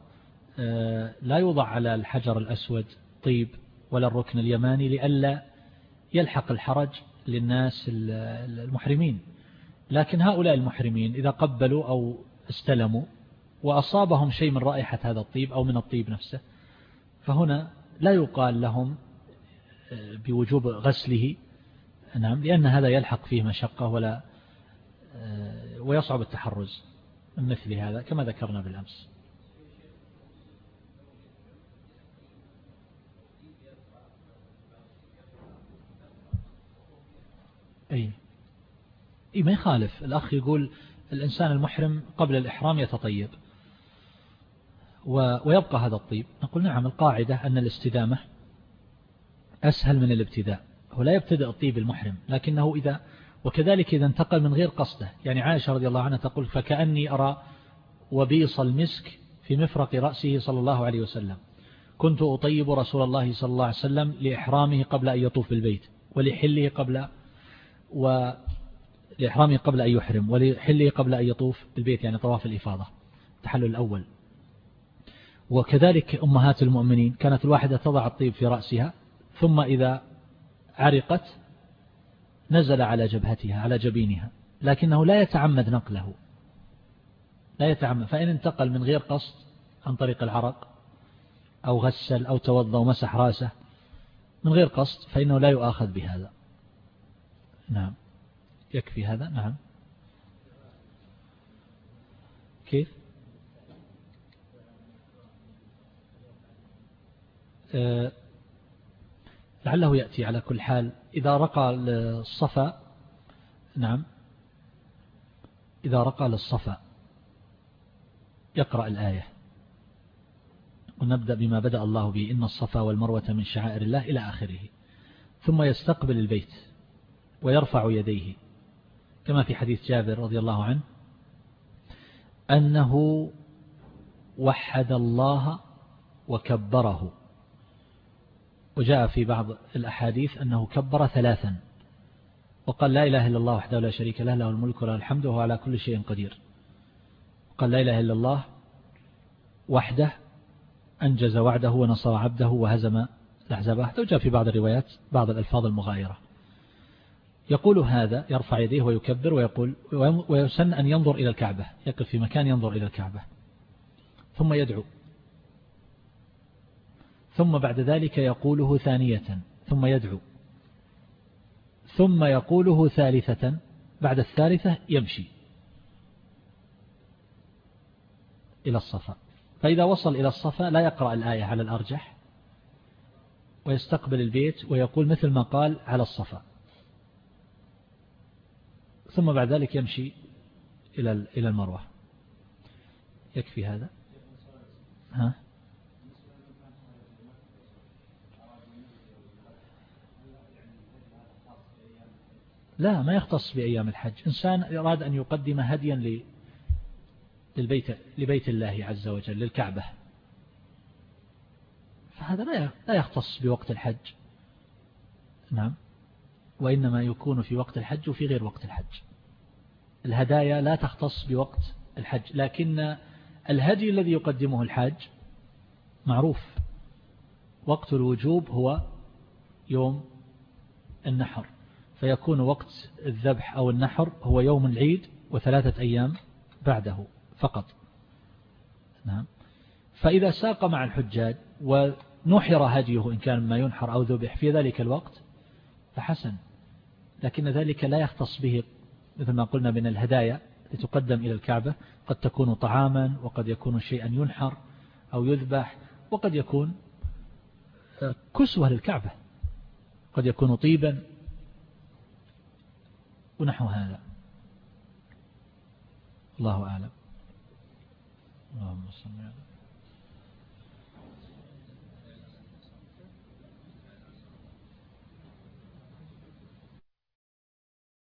آه، لا يوضع على الحجر الأسود طيب ولا الركن اليماني لئلا يلحق الحرج للناس المحرمين. لكن هؤلاء المحرمين إذا قبلوا أو استلموا وأصابهم شيء من رائحة هذا الطيب أو من الطيب نفسه فهنا لا يقال لهم آه، بوجوب غسله نعم لأن هذا يلحق فيه مشقة ولا آه، ويصعب التحرز من مثل هذا كما ذكرنا بالأمس. أي. أي ما يخالف. الأخ يقول الإنسان المحرم قبل الإحرام يتطيب. ويبقى هذا الطيب. نقول نعم القاعدة أن الاستدامة أسهل من الابتداء. هو لا يبتدأ الطيب المحرم لكنه إذا وكذلك إذا انتقل من غير قصده. يعني عائشة رضي الله عنها تقول فكأني أرى وبيص المسك في مفرق رأسه صلى الله عليه وسلم. كنت أطيب رسول الله صلى الله عليه وسلم لإحرامه قبل أن يطوف بالبيت ولحله قبل و لإحرامه قبل أن يحرم ولحله قبل أن يطوف بالبيت يعني طواف الإفاضة. التحلل الأول. وكذلك أمهات المؤمنين كانت الواحدة تضع الطيب في رأسها ثم إذا عرقت نزل على جبهتها على جبينها لكنه لا يتعمد نقله. لا يتعمد فإن انتقل من غير قصد عن طريق العرق أو غسل أو توضى ومسح رأسه من غير قصد فإنه لا يؤاخذ بهذا. نعم. يكفي هذا؟ نعم. كيف؟ لعله يأتي على كل حال. إذا رقى الصفا نعم. إذا رقى للصفا يقرأ الآية. ونبدأ بما بدأ الله به. إن الصفا والمروة من شعائر الله إلى آخره. ثم يستقبل البيت ويرفع يديه. كما في حديث جابر رضي الله عنه أنه وحد الله وكبره. وجاء في بعض الأحاديث أنه كبر ثلاثا وقال لا إله إلا الله وحده لا شريك له له الملك وله الحمد وهو على كل شيء قدير. قال لا إله إلا الله وحده أنجز وعده ونصر عبده وهزم الأحزاب. وحده وجاء في بعض الروايات بعض الألفاظ المغايرة. يقول هذا يرفع يديه ويكبر ويقول ويسن أن ينظر إلى الكعبة يقف في مكان ينظر إلى الكعبة ثم يدعو. ثم بعد ذلك يقوله ثانية ثم يدعو. ثم يقوله ثالثة بعد الثالثة يمشي. إلى الصفا. فإذا وصل إلى الصفا لا يقرأ الآية على الأرجح ويستقبل البيت ويقول مثل ما قال على الصفا. ثم بعد ذلك يمشي إلى إلى المروة. يكفي هذا؟ ها؟ لا ما يختص بأيام الحج. إنسان أراد أن يقدم هديا للبيت لبيت الله عز وجل للكعبة. فهذا لا يختص بوقت الحج. نعم. وإنما يكون في وقت الحج وفي غير وقت الحج. الهدايا لا تختص بوقت الحج. لكن الهدي الذي يقدمه الحاج معروف. وقت الوجوب هو يوم النحر. فيكون وقت الذبح أو النحر هو يوم العيد وثلاثة أيام بعده فقط. نعم. فإذا ساق مع الحجاج ونحر هديه إن كان ما ينحر أو ذبح في ذلك الوقت فحسن لكن ذلك لا يختص به مثل ما قلنا من الهدايا لتقدم إلى الكعبة. قد تكون طعاما وقد يكون شيئا ينحر أو يذبح وقد يكون كسوة للكعبة. قد يكون طيبا ونحو هذا. الله أعلم. اللهم صل على